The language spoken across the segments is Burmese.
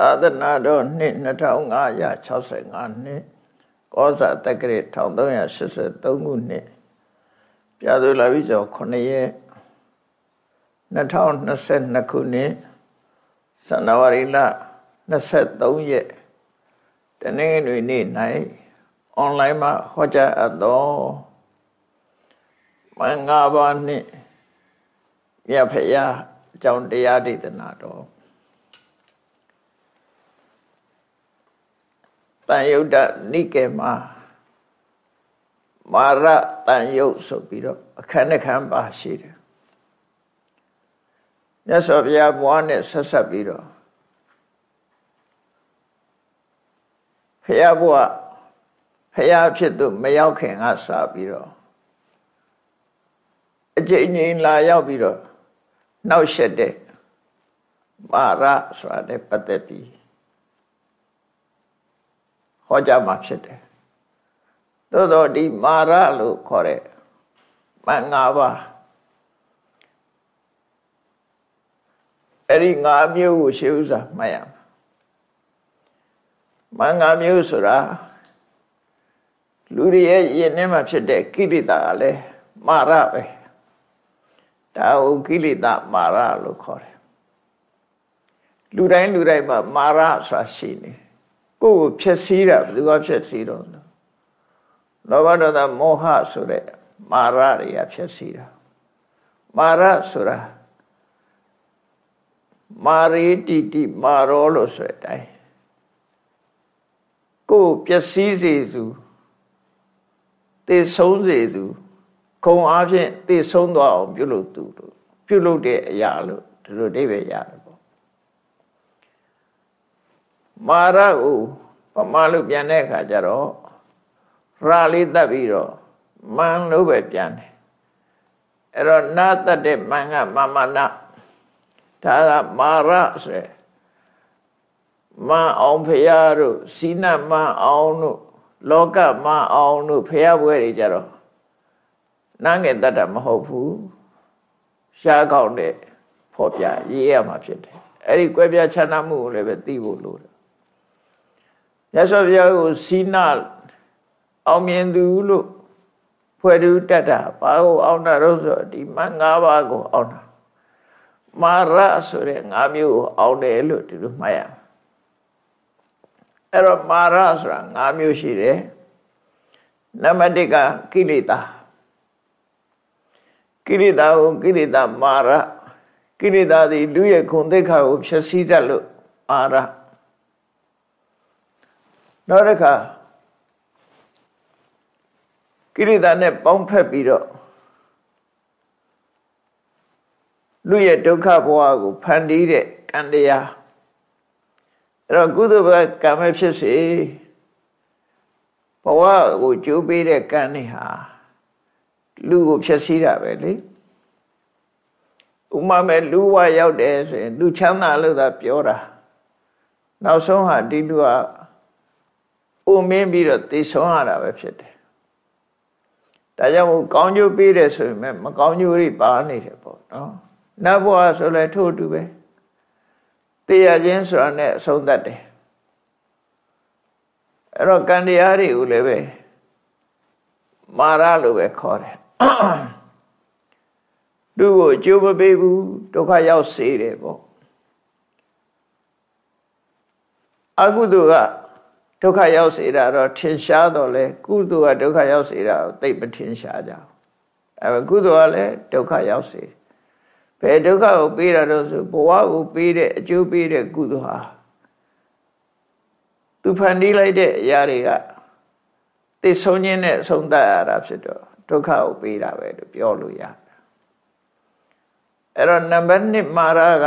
သာသနာတော်နှစ်2565နှစ်ကောဇာတက္ကရာ1383ခုနှစ်ပြာသူလာပြီကျော်9ရက်2022ခုနှစ်ဇန်နဝါရီလ23ရက်တနင်္ဂနွေနေ့၌အွန်လိုင်းမှာဟောကြားအပ်သောမင်္ဂပါနှင့်မြတ်ဖရာအကြောင်းတရားဒေသနာတော် တန်ယုတ်တနိကေမှာမာရတန်ယုတ်ဆိုပြီးတော့အခန်းတစ်ခန်းပါရှိတယ်မြတ်စွာဘုရားဘွားနဲ့ဆက်ဆက်ပြီးတော့ဖရာဘွားဖရာဖြစ်သူမရောက်ခင်ကစပြီးတော့အကျဉ်းချင်းလာရောက်ပြီးတော့နှောက်ရှက်တဲ့မာရဆိုတာနဲ့ပတ်သက်ပြီး ဟောကြားမှာဖြစ်တယ်သို့တော့ဒီမာရလို့ခေါ်တဲ့မန်၅ပါးအဲ့ဒီ၅မျိုးကိုရှေးဥစွာမှတ်ရမယ်မန်၅မျိုးဆိုတာလူတွေရဲ့ယဉ်ထဲမှာဖြစ်တဲ့ကိလေသာကလည်းမာရပဲဒါကိုကိလေသာမာရလို့ခေါ်တယ်လူတိုင်းလူတိုင်းမှာမာရဆိုတာရှိနေတယ် ကိုယ်ကိုဖြည့်ဆည်းတာဘယ်သူကဖြည့်ဆည်းတော့လောဘဒေါသမောဟဆိုတဲ့မာရတွေကဖြည့်ဆည်းတာမာရဆိုတာမာရီတိတိမာရောလို့ဆိုတဲ့အတိုင်းကိုယ်ပျက်စီးစေသူတေဆုံးစေသူခုံအားဖြင့်တေဆုံးသွားအောင်ပြုလုပ်သူလို့ပြုလုပ်တဲ့အရာလို့ဒီလိုအိဗယ်ရတယ် မာရကိုပမာလို့ပြန်တဲ့အခါကျတော့ရာလေးတက်ပြီးတော့မန်လို့ပဲပြန်တယ်အဲ့တော့နာတက်တဲ့မန်ကမမနာဒါကမာရဆိုရယ်မန်အောင်ဖရာတို့စီနမန်အောင်တို့လောကမန်အောင်တို့ဖရာဘွဲတွေကြတော့နာငယ်တတ်တာမဟုတ်ဘူးရှားကောက်တဲ့ဖော်ပြရေးရမှာဖြစ်တယ်အဲ့ဒီကွဲပြားခြားနားမှုကိုလည်းပဲသိဖို့လိုတယ် မြတ်စွာဘုရားကိုစီနာအောင်မြင်သူလို့ဖွဲ့သူတတ်တာဘာကိုအောင်တာတော့ဆိုဒီမ၅ပါးကိုအောင်တာမာရဆိုတဲ့၅မျိုးကိုအောင်တယ်လို့ဒီလိုမှတ်ရအဲ့တော့မာရဆိုတာ၅မျိုးရှိတယ်နံပါတ်1ကကိလေသာကိလေသာကိုကိလေသာမာရကိလေသာသည်လူရဲ့ခုံသိက္ခာကိုဖြည့်ဆည်းတတ်လို့မာရ နောက်တစ်ခါကိရိတာနဲ့ပေါင်းဖက်ပြီးတော့လူရဲ့ဒုက္ခဘဝကိုဖန်တီးတဲ့ကံတရားအဲ့တော့ကုသိုလ်ဘကံပဲဖြစ်စေဘဝကိုကြိုးပေးတဲ့ကံတွေဟာလူကိုဖြည့်ဆည်းတာပဲလေဥမာမဲ့လူဝရောက်တယ်ဆိုရင်လူချမ်းသာလို့သာပြောတာနောက်ဆုံးဟာဒီလူက အိုမင်းပြီးတော့သေဆုံးရတာပဲဖြစ်တယ်ဒါကြောင့်မို့ကောင်းကျိုးပေးတယ်ဆိုရင်မကောင်းကျိုးတွေပါနေတယ်ပေါ့နော်နတ်ဘဝဆိုလဲထို့အတူပဲတေရခြင်းဆိုတာနဲ့အဆုံးသတ်တယ်အဲ့တော့ကံတရားတွေကိုလည်းပဲမာရလို့ပဲခေါ်တယ်သူ့ကိုအကျိုးမပေးဘူးဒုက္ခရောက်စေတယ်ပေါ့အကုသိုလ်က ဒုက္ခရောက်စေတာတော့ထင်ရှားတော့လေကုသိုလ်ကဒုက္ခရောက်စေတာသိမထင်ရှားကြဘူးအဲကုသိုလ်ကလည်းဒုက္ခရောက်စေဘယ်ဒုက္ခကိုပေးတာတော့ဆိုဘဝကိုပေးတဲ့အကျိုးပေးတဲ့ကုသိုလ်ဟာသူဖန်တီးလိုက်တဲ့အရာတွေကသိဆုံးခြင်းနဲ့ဆုံးသတ်ရတာဖြစ်တော့ဒုက္ခကိုပေးတာပဲလို့ပြောလို့ရတယ်အဲ့တော့နံပါတ်1မာရက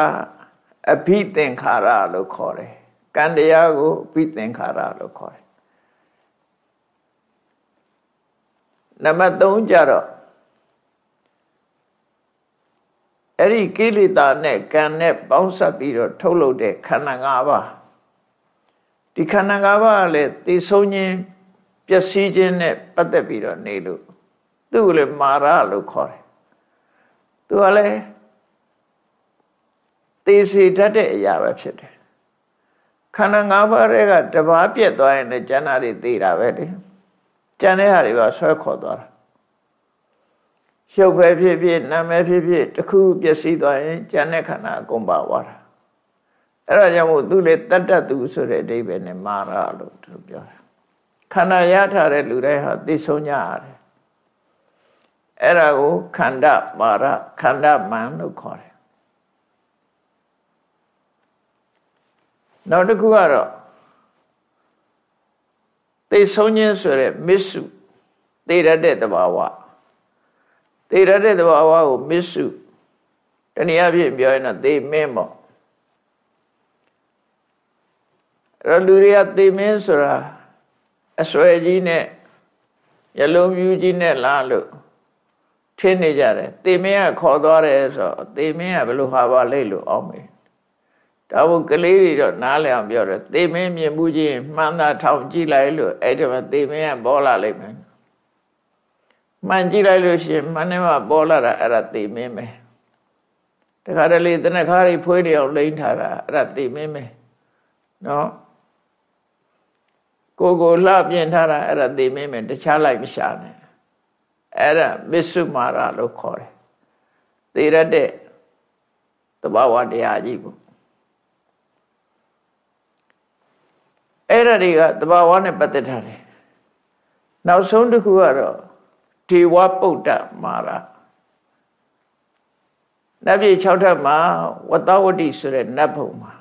အဘိသင်္ခါရလို့ခေါ်တယ် ကံတရားကိုပြီးသင်္ခါရလို့ခေါ်တယ်နံပါတ်3ကြတော့အဲ့ဒီကိလေသာနဲ့ကံနဲ့ပေါင်းစပ်ပြီးတော့ထုတ်လုပ်တဲ့ခန္ဓာ၅ပါးဒီခန္ဓာ၅ပါးကလည်းသိဆုံးခြင်းပျက်စီးခြင်းနဲ့ပတ်သက်ပြီးတော့နေလို့သူ့ကိုလည်းမာရလို့ခေါ်တယ်သူကလည်းသိစေတတ်တဲ့အရာပဲဖြစ်တယ် ခန္ဓာ၅ပါးတွေကတဘာပြက်သွားရင်လည်းကျန်တာတွေသိတာပဲလေကျန်တဲ့ဟာတွေကဆွဲခေါ်သွားတာရုပ်ပဲဖြစ်ဖြစ်နာမည်ဖြစ်ဖြစ်တစ်ခုပျက်စီးသွားရင်ကျန်တဲ့ခန္ဓာအကုန်ပါသွားတာအဲ့ဒါကြောင့်မို့သူလေတတ္တသူဆိုတဲ့အဓိပ္ပာယ်နဲ့မာရလို့သူပြောတာခန္ဓာရထားတဲ့လူတိုင်းဟာသိဆုံးကြရတယ်အဲ့ဒါကိုခန္ဓာမာရခန္ဓာမန်လို့ခေါ်တယ် နောက်တစ်ခုကတော့သိဆုံးခြင်းဆိုတဲ့မစ္စုသိရတဲ့သဘာဝသိရတဲ့သဘာဝကိုမစ္စုတနည်းအားဖြင့်ပြောရင်တော့သိမင်းပေါ့အဲ့လူတွေကသိမင်းဆိုတာအစွဲကြီးနဲ့ရလုံးမြူးကြီးနဲ့လာလို့ထင်းနေကြတယ်သေမင်းကခေါ်သွားတယ်ဆိုတော့သေမင်းကဘယ်လိုဟာပါလိမ့်လို့အောင်မေ ဒါဘုကလေးတွေတော့နားလည်အောင်ပြောတယ်သေမင်းမြင်မှုချင်းမှန်တာထောင်ကြည့်လိုက်လို့အဲ့ဒီမှာသေမင်းကပေါ်လာလိမ့်မယ်မှန်ကြည့်လိုက်လို့ရှိရင်မှန်နေမှာပေါ်လာတာအဲ့ဒါသေမင်းပဲတခါတလေတနခါတွေဖွေးနေအောင်လိမ့်ထားတာအဲ့ဒါသေမင်းပဲနော်ကိုကိုလှပြင်ထားတာအဲ့ဒါသေမင်းပဲတခြားလိုက်မရှာနဲ့အဲ့ဒါမစ္စုမာရလို့ခေါ်တယ်သေရတဲ့သဘာဝတရားကြီးကို အဲ့ဒါတွေကသဘာဝနဲ့ပတ်သက်ထားတယ်နောက်ဆုံးတစ်ခုကတော့ဒေဝပုဒ္ဒမာရနတ်ပြည်6ထပ်မှာဝတ္တဝတိဆိုတဲ့နတ်ဘုံမှာ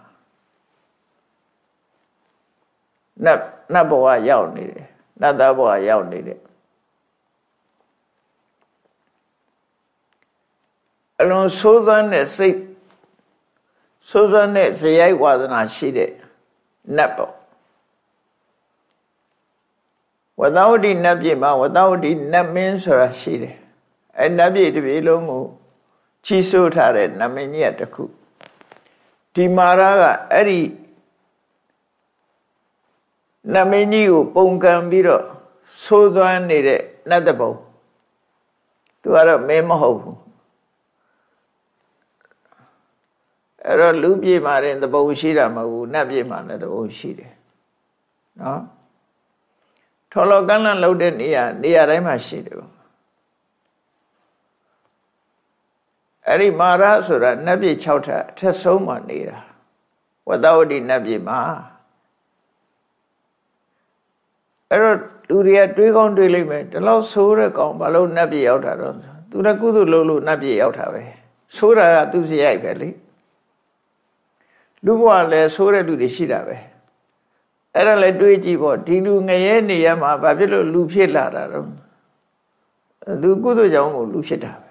နတ်နတ်ဘဝရောက်နေတယ်နတ်သားဘဝရောက်နေတယ်အလွန်ဆိုးသွမ်းတဲ့စိတ်ဆိုးသွမ်းတဲ့ဇယိုက်ဝါဒနာရှိတဲ့နတ်ပေါ့ ဝတ္တဝတိနတ်ပြည်မှာဝတ္တဝတိနတ်မင်းဆိုတာရှိတယ်အဲနတ်ပြည်တစ်ပြည်လုံးကိုချီးဆိုးထားတဲ့နတ်မင်းကြီးတစ်ခုဒီမာရကအဲ့ဒီနတ်မင်းကြီးကိုပုံကံပြီးတော့ဆိုးသွမ်းနေတဲ့နတ်တဘုံသူကတော့မင်းမဟုတ်ဘူးအဲ့တော့လူပြေမှာတဲ့သဘုံရှိတာမဟုတ်ဘူးနတ်ပြေမှာလည်းသဘုံရှိတယ်နော် ထော်လောကန်းလန့်လှုပ်တဲ့နေရာနေရာတိုင်းမှာရှိတယ်အဲ့ဒီမာရဆိုတာနတ်ပြည်6ထပ်အထက်ဆုံးမှာနေတာဝတ္တဝတိနတ်ပြည်မှာအဲ့တော့လူတွေကတွေးကောင်းတွေးလိမ့်မယ်ဒီလောက်ဆိုးတဲ့ကောင်ဘာလို့နတ်ပြည်ရောက်တာတော့သူကကုသိုလ်လုပ်လို့နတ်ပြည်ရောက်တာပဲဆိုးတာကသူစရိုက်ပဲလေလူဘဝလည်းဆိုးတဲ့လူတွေရှိတာပဲ အဲ့ဒါလည်းတွေးကြည့်ပေါ့ဒီလူငရဲနေရမှာဘာဖြစ်လို့လူဖြစ်လာတာတော့သူကုသိုလ်ကြောင့်ကိုလူဖြစ်တာပဲ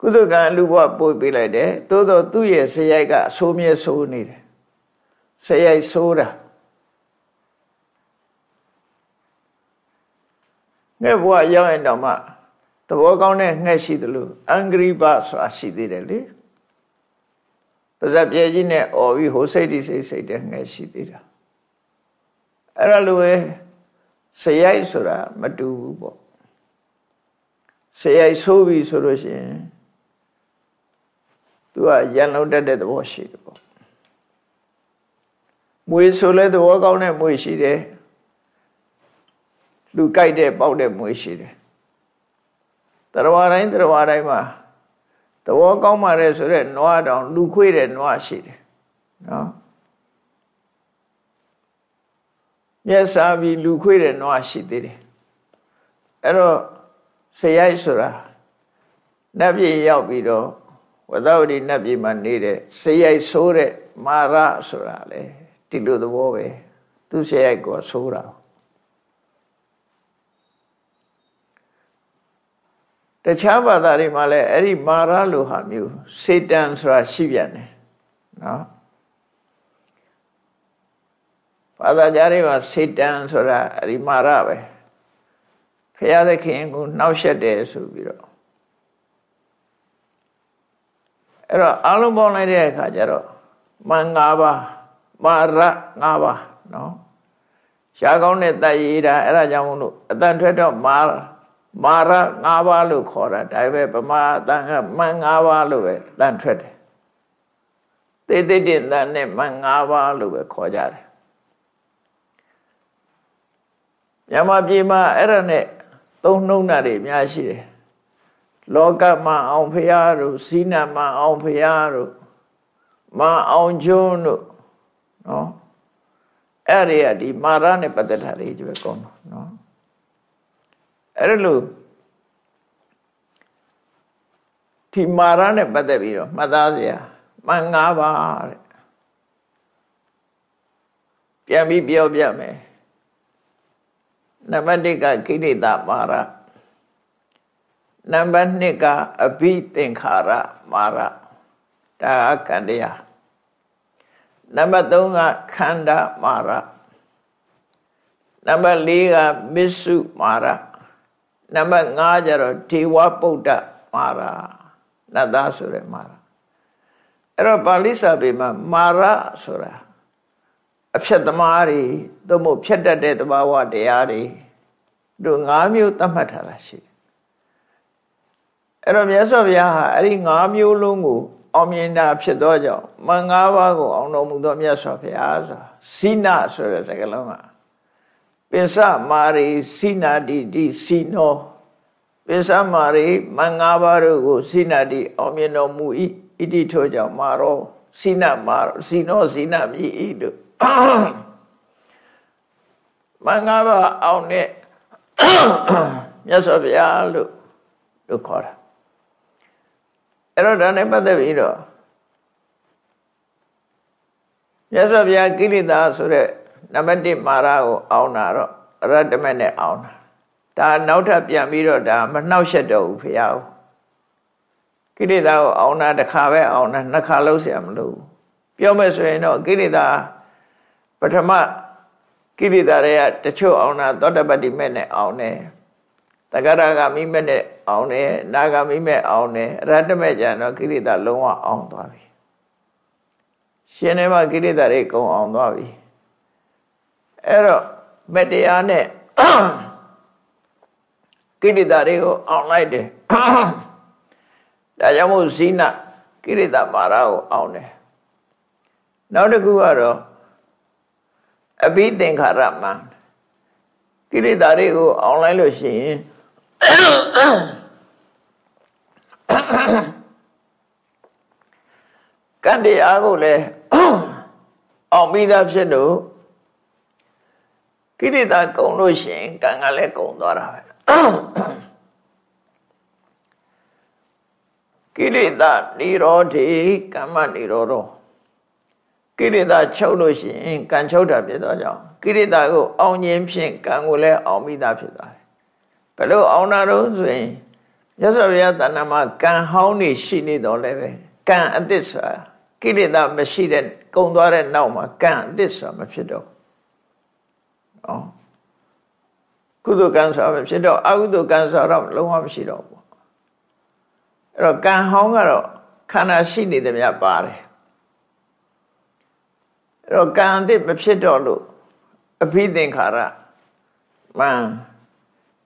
ကုသိုလ်ကံလူဘဝပို့ပေးလိုက်တယ်သို့တော့သူ့ရဲ့ဆရိုက်ကအဆိုးမြဲဆိုးနေတယ်ဆရိုက်ဆိုးတာငှက်ဘဝရောက်ရင်တော့မှသဘောကောင်းတဲ့ငှက်ရှိသလိုအင်္ဂရိပဆိုတာရှိသေးတယ်လေ ပါဇက်ပြဲကြီးနဲ့អော်ပြီးဟိုစိတ်ဒီစိတ်စိတ်တဲ့ငယ်ရှိသေးတာအဲ့ဒါလိုပဲစရိုက်ဆိုတာမတူဘူးပေါ့စရိုက်ဆိုးပြီဆိုလို့ရှိရင်သူကရန်လုံးတက်တဲ့သဘောရှိတယ်ပေါ့မွေဆိုလဲသဘောကောင်းတဲ့မွေရှိတယ်လူကြိုက်တဲ့ပေါက်တဲ့မွေရှိတယ်တရဝတိုင်းတရဝတိုင်းမှာ သဘောကောင်းပါတယ်ဆိုတော့နွားတောင်လူခွေးတဲ့နွားရှိတယ်နော်မျက်စာပြီးလူခွေးတဲ့နွားရှိသေးတယ်အဲ့တော့ဆရိုက်ဆိုတာနတ်ပြည်ရောက်ပြီးတော့ဝသဝတိနတ်ပြည်မှာနေတဲ့ဆရိုက်ဆိုးတဲ့မာရဆိုတာလေဒီလိုသဘောပဲသူဆရိုက်ကိုဆိုးတာ တခြားဘာသာတွေမှာလည်းအဲ့ဒီမာရလိုဟာမျိုးစေတန်ဆိုတာရှိပြန်တယ်နော်ဘာသာကြားတွေမှာစေတန်ဆိုတာအဲ့ဒီမာရပဲဖရာသခင်ကိုနှောက်ယှက်တယ်ဆိုပြီးတော့အဲ့တော့အလုံးပေါင်းလိုက်တဲ့အခါကျတော့မန်၅ပါးမာရ၅ပါးနော်ရှားကောင်းတဲ့တတ်ရည်တာအဲ့ဒါကြောင့်မလို့အတန်ထွက်တော့မာ မာရ၅ပါးလို့ခေါ်တာဒါပေမဲ့ဗမာအတန်ကမန်၅ပါးလို့ပဲတန်ထွက်တယ်သေသိတင်တန်နဲ့မန်၅ပါးလို့ပဲခေါ်ကြတယ်မြန်မာပြည်မှာအဲ့ဒါနဲ့သုံးနှုံးတာတွေအများရှိတယ်လောကမှာအောင်ဖရာတို့စီနာမှာအောင်ဖရာတို့မအောင်ကျွန်းတို့နော်အဲ့ဒီကဒီမာရနဲ့ပတ်သက်တာတွေကြီးပဲကောင်းတော့နော် အဲ့ဒါလို့ဒီမာရနဲ့ပတ်သက်ပြီးတော့မှတ်သားစရာမှန်၅ပါးတဲ့ပြန်ပြီးပြောပြမယ်နံပါတ်1ကကိလေသာမာရနံပါတ်2ကအဘိသင်္ခါရမာရဒါကကံတရားနံပါတ်3ကခန္ဓာမာရနံပါတ်4ကမစ္စုမာရ နံပါတ်5ကျတော့ဒေဝပုဒ္ဒမာရနတ်သားဆိုတဲ့မာရအဲ့တော့ပါဠိစာပေမှာမာရဆိုတာအဖြတ်သမားတွေသို့မဟုတ်ဖြတ်တတ်တဲ့သဘာဝတရားတွေတို့၅မျိုးသတ်မှတ်ထားတာရှိတယ်အဲ့တော့မြတ်စွာဘုရားဟာအဲ့ဒီ၅မျိုးလုံးကိုအောင်မြင်တာဖြစ်သောကြောင့်မင်္ဂပါးကိုအောင်တော်မူသောမြတ်စွာဘုရားဆိုစိနဆိုတဲ့စကားလုံးက ပင်စမာရီစိနာတိတိစိနောပင်စမာရီမင်္ဂပါးတို့ကိုစိနာတိအောင်မြင်တော်မူ၏ဣတိထို့ကြောင့်မာရောစိနမာစိနောစိနမြည်၏တို့မင်္ဂပါးအောင်တဲ့မြတ်စွာဘုရားလို့လို့ခေါ်တာအဲ့တော့ဒါနဲ့ပတ်သက်ပြီးတော့မြတ်စွာဘုရားကိလေသာဆိုတဲ့ နံပါတ်1မာရကိုအောင်းတာတော့ရတ္တမနဲ့အောင်းတာဒါနောက်ထပ်ပြန်ပြီးတော့ဒါမနှောက်ရှက်တော့ဘူးဘုရားကိလေသာကိုအောင်းတာတစ်ခါပဲအောင်းတာနှစ်ခါလုံးเสียမလို့ပြောမယ်ဆိုရင်တော့ကိလေသာပထမကိလေသာတွေကတချို့အောင်တာသောတပတ္တိမဲ့နဲ့အောင်တယ်တဂရဂမိမဲ့နဲ့အောင်တယ်နာဂမိမဲ့အောင်တယ်ရတ္တမဲ့ကျန်တော့ကိလေသာလုံးဝအောင်သွားပြီရှင်ထဲမှာကိလေသာတွေကုန်အောင်သွားပြီ အဲ့တော့မတရားနဲ့ကိလေသာတွေကိုအောင်လိုက်တယ်ဒါကြောင့်မို့ဇိနကိလေသာမာရကိုအောင်တယ်နောက်တစ်ခုကတော့အဘိသင်္ခါရမှန်ကိလေသာတွေကိုအောင်လိုက်လို့ရှိရင်ကံတရားကိုလည်းအောင်ပြီးသားဖြစ်လို့ ကိလေသာကုန်လို့ရှိရင်ကံကလည်းကုန်သွားတာပဲကိလေသာនិရောဓေကမ္မនិရောဓောကိရိတာချုပ်လို့ရှိရင်ကံချုပ်တာဖြစ်သောကြောင့်ကိရိတာကိုအောင်ခြင်းဖြင့်ကံကိုလည်းအောင်မိတာဖြစ်သွားတယ်ဘယ်လိုအောင်တာတော့ဆိုရင်ရသော်ဘုရားတဏ္ဍမှာကံဟောင်းနေရှိနေတော့လည်းပဲကံအသစ်ဆိုတာကိရိတာမရှိတဲ့ကုံသွားတဲ့နောက်မှာကံအသစ်ဆိုတာမဖြစ်တော့ ဩကုသိုလ်ကံဆိုတာမဖြစ်တော့အကုသိုလ်ကံဆိုတာတော့လုံးဝမရှိတော့ဘူးအဲ့တော့ကံဟောင်းကတော့ခန္ဓာရှိနေတယ်များပါတယ်အဲ့တော့ကံအသစ်မဖြစ်တော့လို့အဘိသင်္ခါရမန်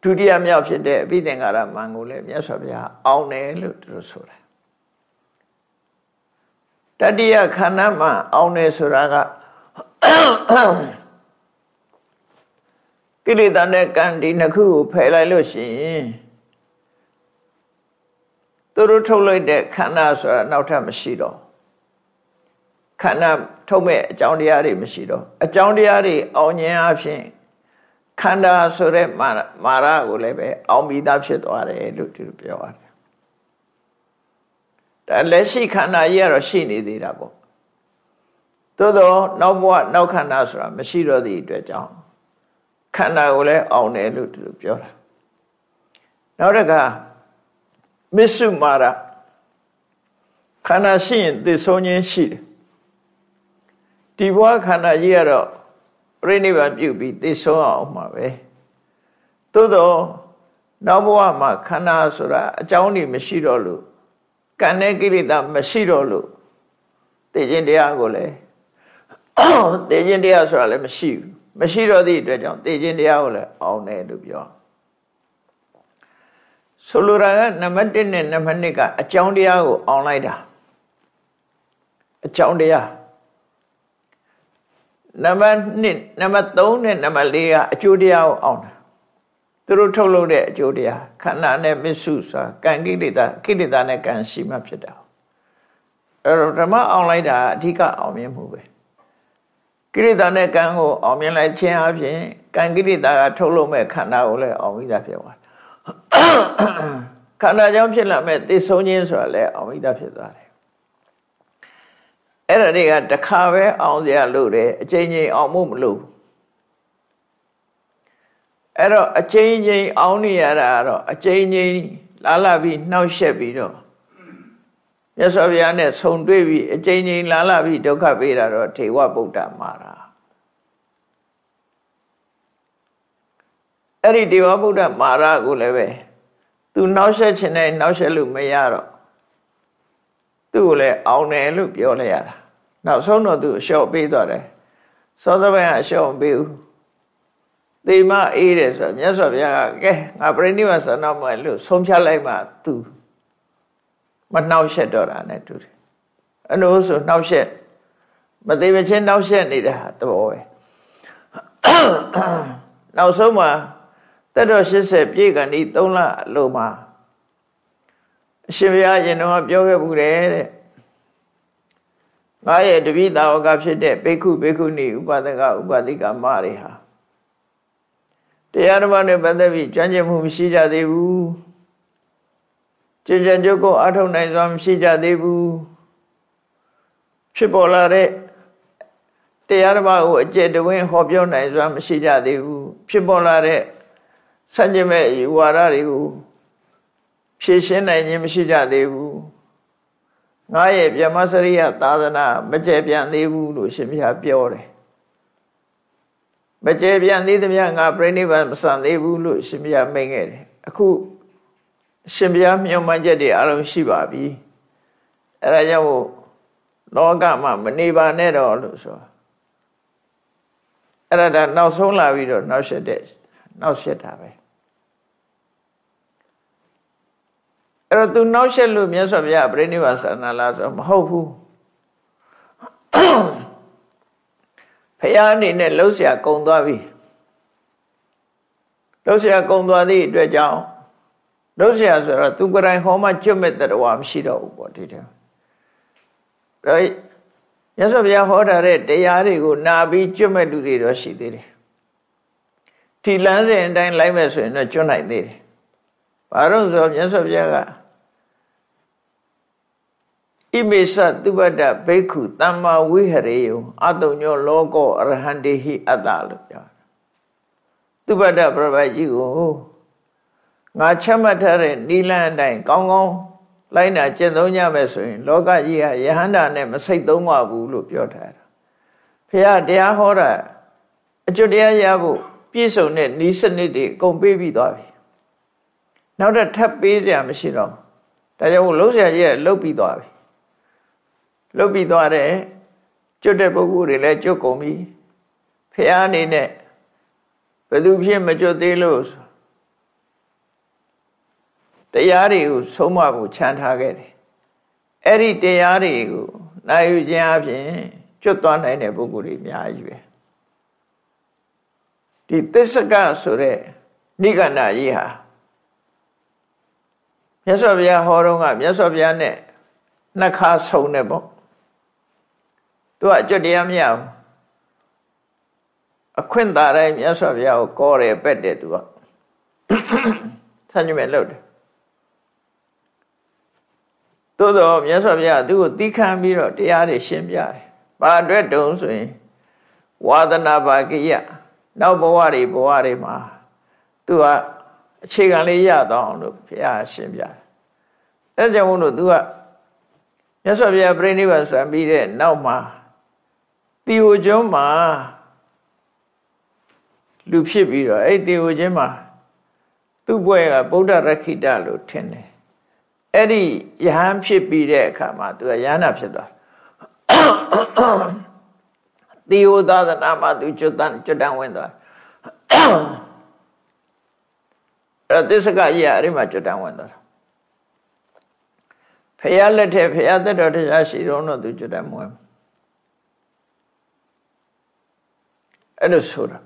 ဒုတိယမြောက်ဖြစ်တဲ့အဘိသင်္ခါရမန်ကိုလည်းမြတ်စွာဘုရားအောင်းတယ်လို့သူတို့ဆိုတာတတိယခန္ဓာမှာအောင်းတယ်ဆိုတာက ကိလေသာနဲ့ကံဒီနှစ်ခုကိုဖယ်လိုက်လို့ရှိရင်သူတို့ထုတ်လိုက်တဲ့ခန္ဓာဆိုတာနောက်ထပ်မရှိတော့ခန္ဓာထုတ်မဲ့အကြောင်းတရားတွေမရှိတော့အကြောင်းတရားတွေအောင်ဉာဏ်အဖြစ်ခန္ဓာဆိုတဲ့မာမာရကိုလည်းပဲအောင်ပြီးသားဖြစ်သွားတယ်လို့သူပြောရတယ်ဒါလက်ရှိခန္ဓာကြီးကတော့ရှိနေသေးတာပေါ့သို့တော့နောက်ဘဝနောက်ခန္ဓာဆိုတာမရှိတော့သည့်အတွက်ကြောင့် ခန္ဓာကိုလည်းအောင်တယ်လို့သူပြောတာနောက်တစ်ခါမစ္စုမာရခန္ဓာရှိရင်သိဆုံးခြင်းရှိတယ်ဒီဘဝခန္ဓာကြီးကတော့ပြိဋိဘံပြုပြီးသိဆုံးအောင်မှာပဲသို့တော့နောက်ဘဝမှာခန္ဓာဆိုတာအကြောင်းတွေမရှိတော့လို့ကံနဲ့ကိလေသာမရှိတော့လို့သိခြင်းတရားကိုလည်းသိခြင်းတရားဆိုတာလည်းမရှိဘူး မရှိတော့သည့်အတွက်ကြောင့်သိခြင်းတရားကိုလည်းအောင်တယ်လို့ပြောဆိုလိုတာကနံပါတ်1နဲ့နံပါတ်2ကအကြောင်းတရားကိုအောင်လိုက်တာအကြောင်းတရားနံပါတ်1နံပါတ်3နဲ့နံပါတ်4ကအကျိုးတရားကိုအောင်တာသူတို့ထုတ်လုပ်တဲ့အကျိုးတရားခန္ဓာနဲ့မစ္စုဆိုတာကံကိလေသာကိလေသာနဲ့ကံရှိမှဖြစ်တာအဲ့တော့ဓမ္မအောင်လိုက်တာအဓိကအောင်မြင်မှုပဲ ကိလေသာနဲ့ကံကိုအောင်မြင်လိုက်ခြင်းအပြင်ကံကိလေသာကထုတ်လုပ်မဲ့ခန္ဓာကိုလည်းအောင်ပြီးသားဖြစ်သွားတယ်ခန္ဓာကြောင့်ဖြစ်လာမဲ့သိဆုံးခြင်းဆိုတာလည်းအောင်ပြီးသားဖြစ်သွားတယ်အဲ့ဒါတွေကတခါပဲအောင်စရာလို့တယ်အချိန်ချင်းအောင်မှုမလို့အဲ့တော့အချိန်ချင်းအောင်နေရတာကတော့အချိန်ချင်းလာလာပြီးနှောက်ယှက်ပြီးတော့မြတ်စွာဘုရားနဲ့ဆုံတွေ့ပြီးအချိန်ချင်းလာလာပြီးဒုက္ခပေးတာတော့ထေဝဗုဒ္ဓမှာတာ အဲ့ဒီဒေဝဗုဒ္ဓမာရကိုလည်းပဲသူနှောက်ယှက်ခြင်းနဲ့နှောက်ယှက်လို့မရတော့သူ့ကိုလည်းအောင်တယ်လို့ပြောလိုက်ရတာနောက်ဆုံးတော့သူအလျှော့ပေးသွားတယ်စောစောပိုင်းကအလျှော့မပေးဘူးသေမအေးတယ်ဆိုတော့မြတ်စွာဘုရားကကဲငါပြိဋိဘဆန္ဒမဲ့လို့ဆုံးဖြတ်လိုက်မှသူမနှောက်ယှက်တော့တာနဲ့တူတယ်အဲ့လိုဆိုနှောက်ယှက်မသေးမချင်းနှောက်ယှက်နေတဲ့ဟာသဘောပဲနောက်ဆုံးမှာ တက်တော့80ပြည့်ကန်ဒီ3လအလိုမှာအရှင်ဘုရားရှင်တော်ပြောခဲ့ဘူးတဲ့ငါရဲ့တပိသာဝကဖြစ်တဲ့ဘိက္ခုဘိက္ခုနီဥပဒကဥပဒိကမတွေဟာတရားဓမ္မနဲ့ပတ်သက်ပြီးကြွမ်းကျင်မှုမရှိကြသေးဘူးကျင့်ကြံကြုတ်ကိုအထောက်နိုင်စွာမရှိကြသေးဘူးဖြစ်ပေါ်လာတဲ့တရားဓမ္မကိုအကျင့်တဝင်းဟောပြောနိုင်စွာမရှိကြသေးဘူးဖြစ်ပေါ်လာတဲ့ စัจ jin မဲ့ဝါဒတွေကိုဖြည့်ရှင်းနိုင်ခြင်းမရှိကြသေးဘူးငါရဲ့ဗျမစရိယသာသနာမကျဲပြန်သေးဘူးလို့ရှင်ဘုရားပြောတယ်မကျဲပြန်သေးသမျှငါပြိဋိဘံမဆန်သေးဘူးလို့ရှင်ဘုရားမိန့်ခဲ့တယ်အခုရှင်ဘုရားမြုံမှန်ချက်တွေအလုံးရှိပါပြီအဲဒါကြောင့်လောကမှာမနေပါနဲ့တော့လို့ဆိုအဲ့ဒါနောက်ဆုံးလာပြီးတော့နောက်ဆက်တဲ့ နောက်ဆက်တာပဲအဲ့တော့သူနောက်ဆက်လို့မြတ်စွာဘုရားပြိဋိဘာသနာလားဆိုမဟုတ်ဘူးဖះအနေနဲ့လှုပ်ရှားကုံသွားပြီလှုပ်ရှားကုံသွားသည့်အတွက်ကြောင့်လှုပ်ရှားဆိုတော့သူကိုယ်တိုင်ဟောမှကျွတ်မဲ့တရားမရှိတော့ဘူးပေါ့ဒီတဲ့အဲ့မြတ်စွာဘုရားဟောတာတဲ့တရားတွေကိုနာပြီးကျွတ်မဲ့လူတွေတော့ရှိသေးတယ် ထီလန်းစဉ်အတိုင်းလိုက်မဲ့ဆိုရင်တော့ကျွတ်နိုင်သေးတယ်ဘာလို့ဆိုမြတ်စွာဘုရားကဣမေသသုဘတ္တဘိက္ခုတမ္မာဝိဟရေယအတုံညောလောကောအရဟန္တေဟိအတ္တလို့ပြောသုဘတ္တပြပိုက်ကြီးကိုငါချက်မှတ်ထားတဲ့နိလန်းအတိုင်းကောင်းကောင်းလိုက်နာကျင့်သုံးကြမယ်ဆိုရင် လောကကြီးဟာယဟန္တာနဲ့မစိတ်သုံးပါဘူးလို့ပြောထားတာဖះတရားဟောတာအကျွတ်တရားရဖို့ ပြည့်စုံတဲ့ဤစနစ်တွေအကုန်ပေးပြီးသွားပြီနောက်တော့ထပ်ပေးစရာမရှိတော့ဒါကြောင့်လုံးစရာကြီးကလုတ်ပြီးသွားပြီလုတ်ပြီးသွားတယ်ကျွတ်တဲ့ပုဂ္ဂိုလ်တွေလည်းကျွတ်ကုန်ပြီဖះအနေနဲ့ဘယ်သူဖြစ်မကျွတ်သေးလို့တရားတွေကိုဆုံးမဖို့ခြံထားခဲ့တယ်အဲ့ဒီတရားတွေကိုနိုင်ယူခြင်းအပြင်ကျွတ်သွားနိုင်တဲ့ပုဂ္ဂိုလ်တွေအများကြီးပဲ ဒီသစ္စကဆိုတဲ့နိဂန္ဓကြီးဟာမြတ်စွာဘုရားဟောတော့ကမြတ်စွာဘုရားနဲ့နှစ်ခါဆုံတယ်ပေါ့သူကအကျွတ်တရားမရဘူးအခွင့်သာတိုင်းမြတ်စွာဘုရားကိုကောတယ်ပက်တယ်သူကဆန့်ကျင်မဲ့လုပ်တယ်သို့တော့မြတ်စွာဘုရားသူ့ကိုသီးခံပြီးတော့တရားတွေရှင်းပြတယ်။ဘာအတွက်တုံးဆိုရင်ဝါသနာပါကိယ နောက်ဘဝတွေဘဝတွေမှာသူကအခြေခံလေးရတော့အောင်လို့ဘုရားရှင်းပြတယ်။အဲကြောင့်မို့လို့သူကမြတ်စွာဘုရားပြိဋိဘံဆံပြီးတဲ့နောက်မှာတီဟိုကျွန်းမှာလူဖြစ်ပြီးတော့အဲ့တီဟိုကျွန်းမှာသူ့ဘွဲကဗုဒ္ဓရခိတလို့ထင်တယ်အဲ့ဒီယဟန်ဖြစ်ပြီးတဲ့အခါမှာသူကယဟနာဖြစ်သွားတီဟို သာသနာမှာသူကျွတ်တန်ကျွတ်တန်ဝင်သွားအဲ့သစ္စကကြီးအဲ့ဒီမှာကျွတ်တန်ဝင်သွားဖဖះလက်ထက်ဖះသက်တော်တရားရှိတော့တော့သူကျွတ်တယ်မွေးအဲ့လိုဆိုတာ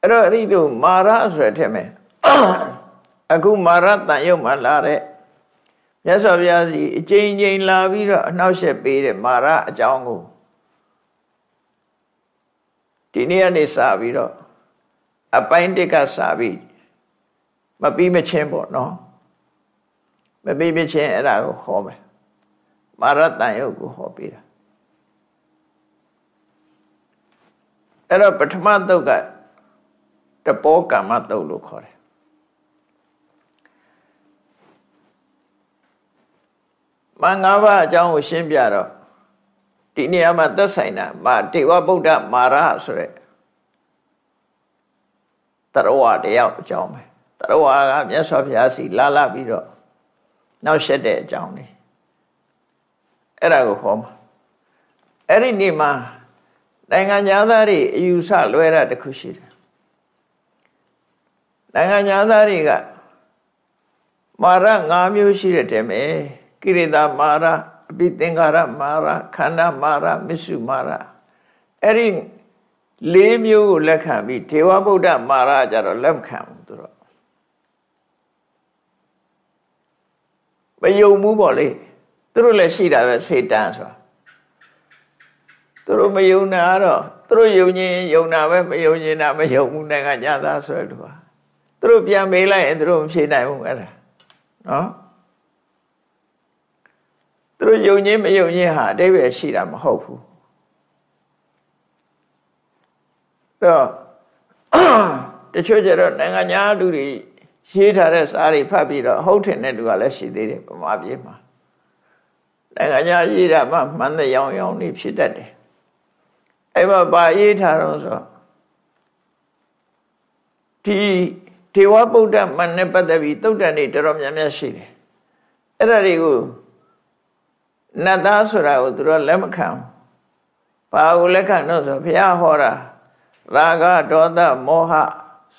အဲ့တော့အဲ့ဒီလိုမာရဆိုတဲ့ထက်မဲ့အခုမာရတန်ရုပ်မှလာတဲ့ မြတ်စွာဘုရားစီအကျဉ်းချင်းလာပြီးတော့အနှောက်အယှက်ပေးတဲ့မာရအကြောင်းကိုဒီနေ့ကနေစပြီးတော့အပိုင်းတစ်ကစပြီးမပြီးမချင်းပေါ့နော်မပြီးမချင်းအဲ့ဒါကိုဟောမယ်မာရတန်ယုတ်ကိုဟောပေးတာအဲ့တော့ပထမသုတ်ကတပောကမ္မသုတ်လို့ခေါ်တယ် မင်္ဂဘာအကြောင်းကိုရှင်းပြတော့ဒီနေရာမှာသက်ဆိုင်တာမာတေဝဗုဒ္ဓမာရဆိုတဲ့တရဝတယောက်အကြောင်းပဲတရဝါကမြတ်စွာဘုရားစီလာလာပြီးတော့နောက်ဆက်တဲ့အကြောင်းလေးအဲ့ဒါကိုဟောမှာအဲ့ဒီနေ့မှာနိုင်ငံသားတွေအယူဆလွဲတာတခုရှိတယ်နိုင်ငံသားတွေကမာရ၅မျိုးရှိတဲ့တည်းပဲ ကိရိတာမာရအပိသင်္ကာရမာရခန္ဓာမာရမစ္စုမာရအဲ့ဒီလေးမျိုးကိုလက်ခံပြီးဒေဝဗုဒ္ဓမာရကြတော့လက်မခံဘူးသူတို့မယုံဘူးပေါ့လေသူတို့လည်းရှိတာပဲစေတန်ဆိုတာသူတို့မယုံတာကတော့သူတို့ယုံရင်ယုံတာပဲမယုံရင်တာမယုံဘူးနိုင်ငံညာသားဆိုရလို့ပါသူတို့ပြန်မေးလိုက်ရင်သူတို့မဖြေနိုင်ဘူးအဲ့ဒါနော် သူတို့ယုံခြင်းမယုံခြင်းဟာအတိပ္ပယ်ရှိတာမဟုတ်ဘူးတော့တချို့ကျတော့နိုင်ငံညာလူတွေရေးထားတဲ့စာတွေဖတ်ပြီးတော့ဟုတ်ထင်တဲ့လူကလည်းရှိသေးတယ်ဗမာပြည်မှာနိုင်ငံညာရေးတာမှမှန်တဲ့ရောင်ရောင်နေဖြစ်တတ်တယ်အဲ့မှာပါရေးထားတော့ဆိုဒီဒေဝဗုဒ္ဓမန်နဲ့ပတ်သက်ပြီးသုတ်တန်တွေတော်တော်များများရှိတယ်အဲ့ဒါတွေကို နတ်သားဆိုတာကိုသူတို့လက်မခံဘာကိုလက်ခံတော့ဆိုဘုရားဟောတာရာဂဒေါသမောဟ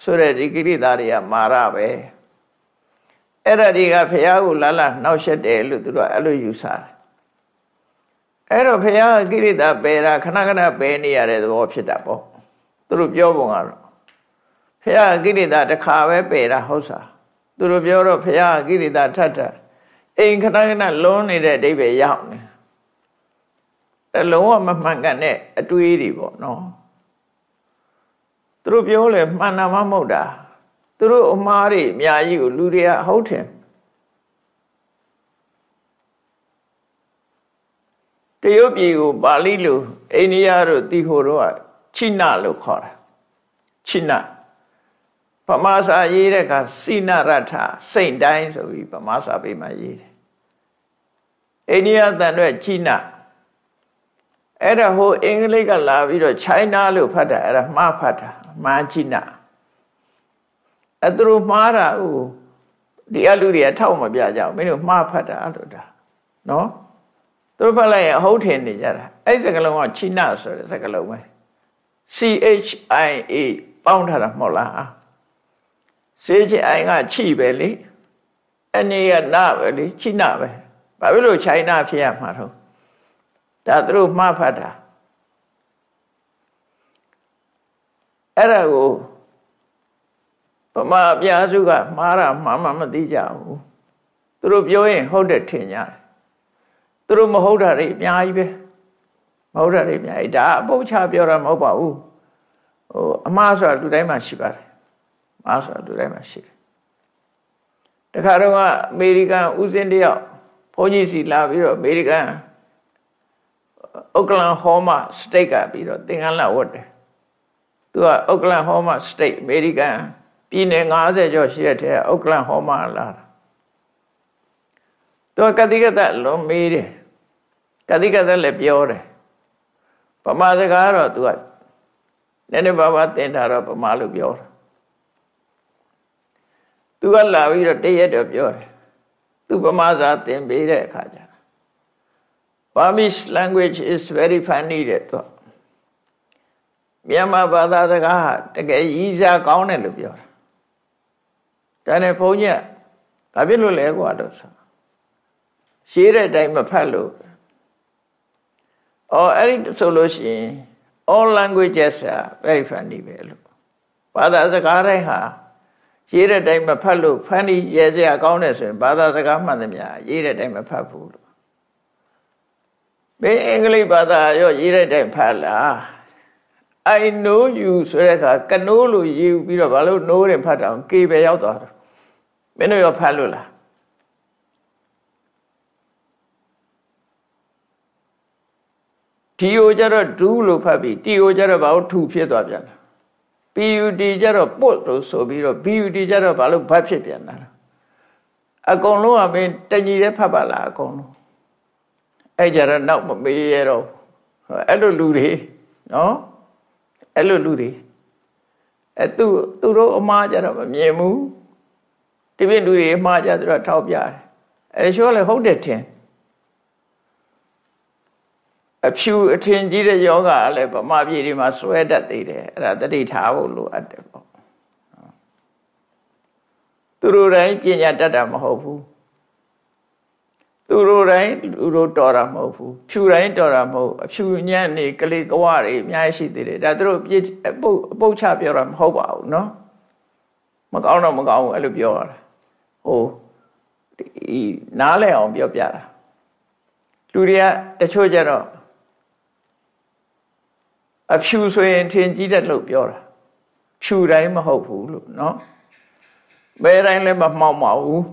ဆိုတဲ့ဒီကိရိတာတွေကမာရပဲအဲ့ဒါတွေကဘုရားကိုလာလာနှောက်ရှက်တယ်လို့သူတို့အဲ့လိုယူဆတယ်အဲ့တော့ဘုရားကိရိတာပယ်တာခဏခဏပယ်နေရတဲ့သဘောဖြစ်တာပေါ့သူတို့ပြောပုံကတော့ဘုရားကိရိတာတစ်ခါပဲပယ်တာဟုတ်စားသူတို့ပြောတော့ဘုရားကိရိတာထပ်ထပ် အိမ်ခဏခဏလွန်းနေတဲ့အဓိပ္ပာယ်ရောက်နေအဲလုံးဝမမှန်ကန်တဲ့အတွေးတွေပေါ့နော်သူတို့ပြောလဲမှန်တာမှမဟုတ်တာသူတို့အမှားတွေအများကြီးကိုလူတွေကဟုတ်တယ်တရုတ်ပြည်ကိုပါဠိလိုအိန္ဒိယတို့တိဟိုတို့ကချိနလို့ခေါ်တာချိန ပမာစာရေးတဲ့ကစိနရထစိတ်တိုင်းဆိုပြီးပမာစာပေမှာရေးတယ်အိန္ဒိယတန်တော့ချိနအဲ့ဒါဟိုအင်္ဂလိပ်ကလာပြီးတော့ China လို့ဖတ်တာအဲ့ဒါမှားဖတ်တာမာချိနအဲ့သူတို့မှားတာဟိုဒီအလူတွေကထောက်မပြကြဘူးမင်းတို့မှားဖတ်တာအဲ့လိုတာနော်သူတို့ဖတ်လိုက်ရင်အဟုတ်ထင်နေကြတာအဲ့စကလုံးကချိနဆိုတဲ့စကလုံးပဲ C H I A ပေါင်းထားတာမဟုတ်လား C H I ကချိပဲလေအနေကနာပဲလေချိနပဲဘာဖြစ်လို့ China ဖြစ်ရမှာတော့ဒါသူတို့မှားဖတ်တာအဲ့ဒါကိုပမာအပြာစုကမှားတာမှားမှမသိကြဘူးသူတို့ပြောရင်ဟုတ်တယ်ထင်ကြတယ်သူတို့မဟုတ်တာတွေအများကြီးပဲမဟုတ်တာတွေအများကြီးဒါအပုတ်ချပြောတာမဟုတ်ပါဘူးဟိုအမှားဆိုတာလူတိုင်းမှာရှိပါတယ် မှားဆိုတာလူတိုင်းမှာရှိတယ်တခါတော့အမေရိကန်ဦးစင်းတယောက်ဘုန်းကြီးစီလာပြီးတော့အမေရိကန်အိုကလန်ဟောမာစတိတ်ကပြီးတော့သင်္ကန်းလာဝတ်တယ်သူကအိုကလန်ဟောမာစတိတ်အမေရိကန်ပြည်နယ်90ကျော်ရှိတဲ့ထဲအိုကလန်ဟောမာလာတာသူကတိကတလုံးမေးတယ်ကတိကတလည်းပြောတယ်ပမာစကားတော့သူကနည်းနည်းပါးပါးသင်တာတော့ပမာလို့ပြောတာ သူကလာပြီးတော့တရက်တော့ပြောတယ်သူပမာစာသင်ပေးတဲ့အခါကျ Burmese language is very funny တဲ့သူမြန်မာဘာသာစကားတကယ်ရည်စားကောင်းတယ်လို့ပြောတာဒါနဲ့ဘုန်းကြီးဘာဖြစ်လို့လဲကွာတော့ဆိုရှင်းတဲ့အတိုင်းမဖတ်လို့အော်အဲ့ဒီဆိုလို့ရှိရင် all languages are very funny ပဲလို့ဘာသာစကားတိုင်းဟာ ရေးတဲ့အတိုင်းမဖတ်လို့ဖန်ပြီးရဲစရာကောင်းတယ်ဆိုရင်ဘာသာစကားမှန်သမျှရေးတဲ့အတိုင်းမဖတ်ဘူးလို့မင်းအင်္ဂလိပ်ဘာသာရောရေးတဲ့အတိုင်းဖတ်လား I know you ဆိုတဲ့အခါကနိုးလို့ရေးပြီးတော့ဘာလို့ know တယ်ဖတ်တာကေပဲရောက်သွားတယ်မင်းတို့ရောဖတ်လို့လားဒီကိုကျတော့ဒူးလို့ဖတ်ပြီးတီကိုကျတော့ဘာလို့ထူဖြစ်သွားပြန်လဲ PUD ကျတော့ပုတ်လို့ဆိုပြီးတော့ BUD ကျတော့ဘာလို့ဘတ်ဖြစ်ပြန်တာလဲအကုန်လုံးကမင်းတညီတဲ့ဖတ်ပါလားအကုန်လုံးအဲ့ကြတော့နောက်မမေးရတော့အဲ့လိုလူတွေနော်အဲ့လိုလူတွေအဲ့သူသူတို့အမှားကြတော့မမြင်ဘူးဒီပြင်လူတွေအမှားကြတော့ထောက်ပြတယ်အဲ့ရှိုးလည်းဟုတ်တယ်ထင် အဖြူအထင်ကြီးတဲ့ယောဂကလည်းဗမာပြည်တွေမှာစွဲတတ်သေးတယ်အဲ့ဒါတတိထားဖို့လိုအပ်တယ်ပေါ့သူတို့တိုင်းပညာတတ်တာမဟုတ်ဘူးသူတို့တိုင်းသူတို့တော်တာမဟုတ်ဘူးဖြူတိုင်းတော်တာမဟုတ်အဖြူညံ့နေကလေးကဝတွေအများကြီးရှိသေးတယ်ဒါသူတို့ပြစ်အပုတ်အပုတ်ချပြောတာမဟုတ်ပါဘူးเนาะမကောင်းတော့မကောင်းဘူးအဲ့လိုပြောရတာဟိုဒီနားလဲအောင်ပြောပြတာလူတွေကတချို့ကြတော့ အဖြူဆိုရင်ထင်ကြီးတယ်လို့ပြောတာဖြူတိုင်းမဟုတ်ဘူးလို့နော်ဘယ်တိုင်းလည်းမမှောက်ပါဘူး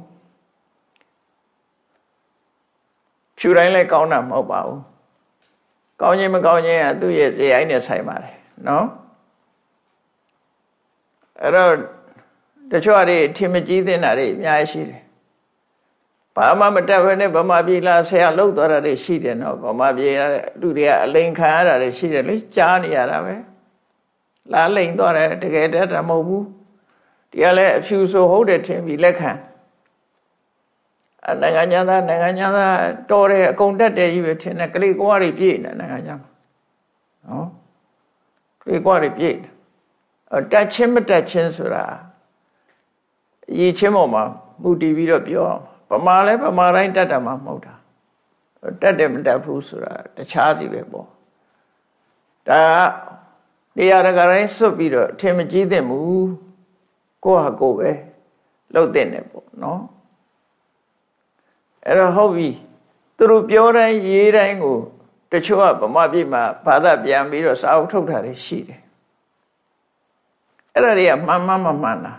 ဖြူတိုင်းလည်းကောင်းတာမဟုတ်ပါဘူးကောင်းခြင်းမကောင်းခြင်းကသူ့ရဲ့ဇေယိုင်းနဲ့ဆိုင်ပါတယ်နော်အဲ့တော့တချို့အရေးထင်မကြီးသင့်တာတွေအများကြီးရှိတယ် ဘာမှမတက်ဘဲနဲ့ဗမာပြည်လာဆရာလှုပ်သွားတာတွေရှိတယ်နော်ဗမာပြည်လူတွေကအလိန်ခံရတာတွေရှိတယ်လေကြားနေရတာပဲလာလိန်သွားတယ်တကယ်တတ်တာမဟုတ်ဘူးဒီကလည်းအဖြူဆိုဟုတ်တယ်ထင်ပြီးလက်ခံအနိုင်ငံညာသားနိုင်ငံညာသားတော်တယ်အကုန်တက်တယ်ကြီးပဲထင်တယ်ကလေးကွားတွေပြည့်နေနိုင်ငံညာနော်ကလေးကွားတွေပြည့်တက်ချင်းမတက်ချင်းဆိုတာရည်ချင်းပေါ်မှာမူတည်ပြီးတော့ပြောအောင် ဗမာလဲဗမာတိုင်းတတ်တယ်မှာမဟုတ်တာတတ်တယ်မတတ်ဘူးဆိုတာတခြားစီပဲပေါ့ဒါနေရာတကာတိုင်းစွတ်ပြီးတော့ထင်မကြီးသင့်ဘူးကိုယ့်ဟာကိုယ်ပဲလှုပ်တဲ့နေပေါ့နော်အဲ့တော့ဟုတ်ပြီသူတို့ပြောတိုင်းရေးတိုင်းကိုတချို့ကဗမာပြည်မှာဘာသာပြန်ပြီးတော့စာအုပ်ထုတ်တာတွေရှိတယ်အဲ့ဒါတွေကမှန်မှန်မှန်မှန်တာ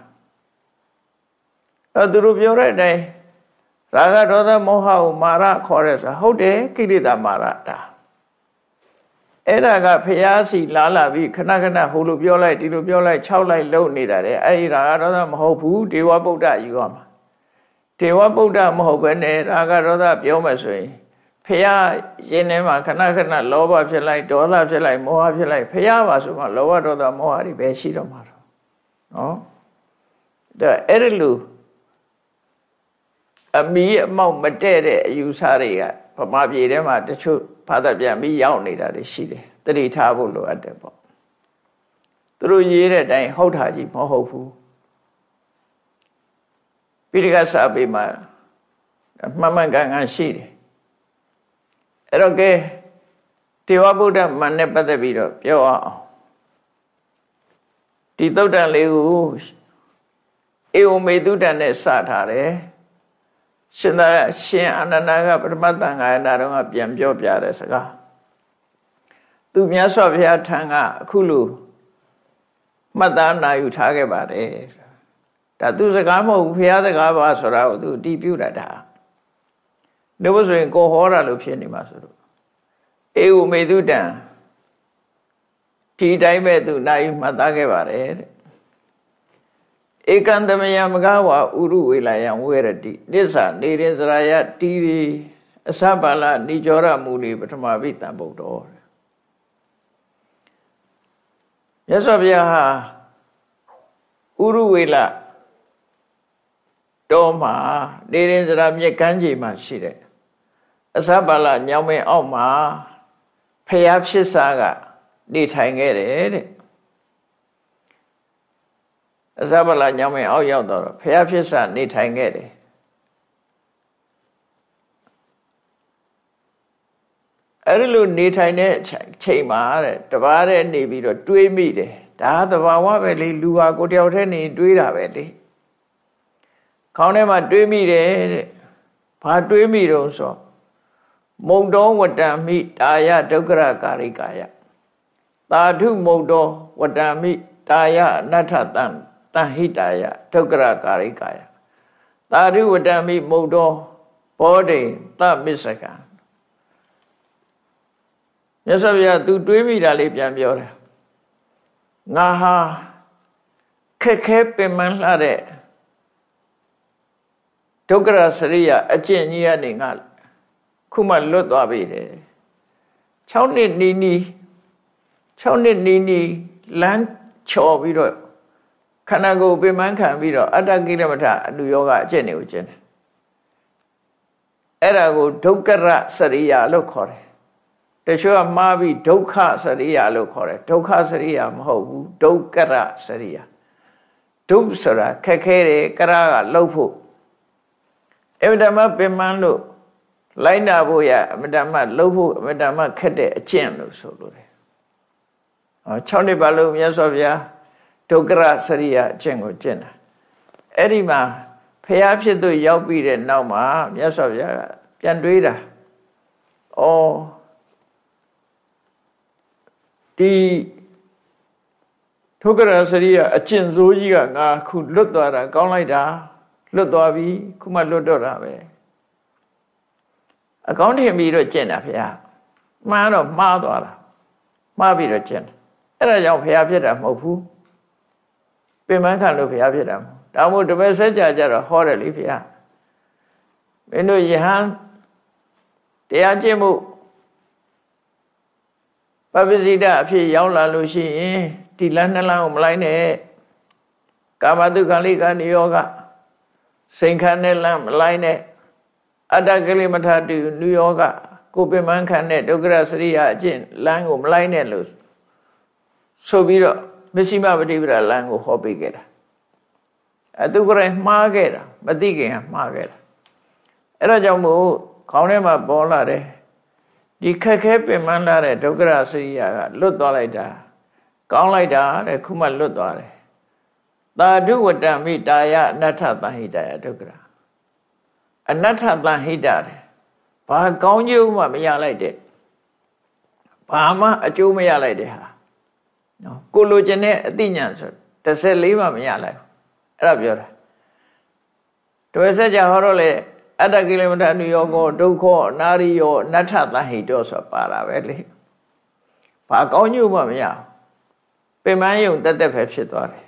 အဲ့သူတို့ပြောတဲ့အတိုင်း ရာဂဒေါသမောဟကိုမာရခေါ်ရဲဆိုဟုတ်တယ်ကိလေသာမာရတာအဲ့ဒါကဖျားစီလာလာပြီးခဏခဏဟိုလိုပြောလိုက်ဒီလိုပြောလိုက်၆လိုက်လုံနေတာတဲ့အဲ့ဒီရာဂဒေါသမဟုတ်ဘူးဒေဝဗုဒ္ဓယူရမှာဒေဝဗုဒ္ဓမဟုတ်ဘဲနဲ့ရာဂဒေါသပြောမှဆိုရင်ဖျားရင်ထဲမှာခဏခဏလောဘဖြစ်လိုက်ဒေါသဖြစ်လိုက်မောဟဖြစ်လိုက်ဖျားပါဆိုမှလောဘဒေါသမောဟတွေပဲရှိတော့မှာတော့နော်ဒါအဲ့ဒီလို အမီးအမောက်မတဲ့တဲ့အယူဆတွေကဗမာပြည်ထဲမှာတချို့ဘာသာပြန်ပြီးရောက်နေတာတွေရှိတယ်တတိထားဖို့လိုအပ်တယ်ပေါ့သူတို့ရေးတဲ့အတိုင်းဟုတ်တာကြီးမဟုတ်ဘူးပိဋကစာပေမှာမှန်မှန်ကန်ကန်ရှိတယ်အဲ့တော့ကဲတေဝဗုဒ္ဓမန်နဲ့ပတ်သက်ပြီးတော့ပြောအောင်ဒီသုတ်တန်လေးကိုအေဝမေတုတ္တန်နဲ့စထားတယ် ရှင်သာရှင်အနန္ဒာကပထမတန်ခါရနာတော့ပြန်ပြောပြတဲ့စကားသူမြတ်စွာဘုရားထံကအခုလိုမှတ်သားနာယူထားခဲ့ပါတယ်ဒါသူစကားမဟုတ်ဘူးဘုရားစကားပါဆိုတာကိုသူအတီးပြုတာဒါလို့ဆိုရင်ကိုဟောတာလို့ဖြစ်နေမှာဆိုတော့အေဝမေတုတံဒီတိုင်းပဲသူနာယူမှတ်သားခဲ့ပါတယ်တဲ့ ဧကံသမယမကဝဥရုဝေလာယံဝေရတိနစ္ဆာနေရင်စရာယတီရီအစပါလနိကြောရမူနေပထမဘိတံဗုဒ္ဓောမြတ်စွာဘုရားဟာဥရုဝေလတော်မှာနေရင်စရာမြက်ကမ်းခြေမှာရှိတယ်အစပါလညောင်မင်းအောက်မှာဖျားဖြစ်စားကနေထိုင်ခဲ့တယ်တဲ့ အစဗလာညောင်းမင်းအောက်ရောက်တော့ဖះဖြစ်စနေထိုင်ခဲ့တယ်အဲ့ဒီလိုနေထိုင်တဲ့ချိန်မှာတဲ့တပားတဲ့နေပြီးတော့တွေးမိတယ်ဒါသဘာဝပဲလေလူဟာကိုတယောက်တည်းနေတွေးတာပဲလေခေါင်းထဲမှာတွေးမိတယ်တဲ့ဘာတွေးမိတော့ဆိုမုံတော်ဝတ္တမိတာယဒုက္ခရကာရိကာယသာဓုမုံတော်ဝတ္တမိတာယအနတ္ထတံ တဟိတာယဒုက္ခရကာရိကာယသာဓုဝတ္တမိမုံတော်ဘောဓိသမစ္ဆကံမြတ်စွာဘုရားသူတွေးမိတာလေးပြန်ပြောတယ်ငါဟာခက်ခဲပင်မလှတဲ့ဒုက္ခရစရိယအကျင့်ကြီးကနေငါခုမှလွတ်သွားပြီတယ်6နှစ်နီးနီး6နှစ်နီးနီးလမ်းချော်ပြီးတော့ ခန္ဓာကိုယ်ပင်မခံပြီးတော့အတ္တကိလမထအတုယောဂအကျင့်တွေကိုကျင့်တယ်အဲ့ဒါကိုဒုက္ခရစရိယလို့ခေါ်တယ်တချို့ကမှားပြီးဒုက္ခစရိယလို့ခေါ်တယ်ဒုက္ခစရိယမဟုတ်ဘူးဒုက္ခရစရိယဒုဆိုတာခက်ခဲတယ်ကရကလှုပ်ဖို့အမတမပင်မလို့လိုက်နာဖို့ရအမတမလှုပ်ဖို့အမတမခက်တဲ့အကျင့်လို့ဆိုလို့တယ်ဟော6နှစ်ပါလို့မြတ်စွာဘုရား ဒုက္ခရစရိယအကျင့်ကိုကျင့်တာအဲ့ဒီမှာဖះဖြစ်သူရောက်ပြီးတဲ့နောက်မှာမြတ်စွာဘုရားကပြန်တွေးတာဩဒီထုက္ကရစရိယအကျင့်စိုးကြီးကငါခုလွတ်သွားတာကောင်းလိုက်တာလွတ်သွားပြီခုမှလွတ်တော့တာပဲအကောင်းထင်ပြီးတော့ကျင့်တာဖေ။မှားတော့မှားသွားတာမှားပြီးတော့ကျင့်တယ်အဲ့ဒါကြောင့်ဖေဖြစ်တာမဟုတ်ဘူး ပင်မခံလို့ဖေဖြစ်တာမဟုတ်ဒါမို့တပည့်ဆက်ကြကြတော့ဟောတယ်လေဖေမင်းတို့ယဟန်တရားကျင့်မှုပပစိတအဖြစ်ရောက်လာလို့ရှိရင်ဒီလမ်းနှလမ်းကိုမလိုက်နဲ့ကာမတုခလိကနိယောကစိန်ခါနဲ့လမ်းမလိုက်နဲ့အတ္တကလိမထတုနိယောကကိုပင်မခံတဲ့ဒုက္ခရစရိယအကျင့်လမ်းကိုမလိုက်နဲ့လို့ဆိုပြီးတော့ မရှိမပฏิပဒါလမ်းကိုဟောပေးခဲ့တာအတုကရမှားခဲ့တာမသိခင်ကမှားခဲ့တာအဲ့ဒါကြောင့်မို့ခေါင်းထဲမှာပေါ်လာတယ်ဒီခက်ခဲပင်ပန်းလာတဲ့ဒုက္ခရစရိယာကလွတ်သွားလိုက်တာကောင်းလိုက်တာတဲ့ခုမှလွတ်သွားတယ်သာဓုဝတ္တမိတာယအနတ္ထသဟိတယဒုက္ခရအနတ္ထသဟိတတယ်ဘာကောင်းကျိုးမှမရလိုက်တဲ့ဘာမှအကျိုးမရလိုက်တဲ့ဟာ နော်ကိုလိုချင်တဲ့အသိဉာဏ်ဆို14မှမရလိုက်ဘူးအဲ့ဒါပြောတာတွေ့စကြဟောတော့လေအတ္တကိလေသာနုယောကောဒုက္ခနာရိယောနတ္ထသဟိတောဆိုပါတာပဲလေဘာကောင်းညို့မှမရပင်မယုံတက်တက်ပဲဖြစ်သွားတယ်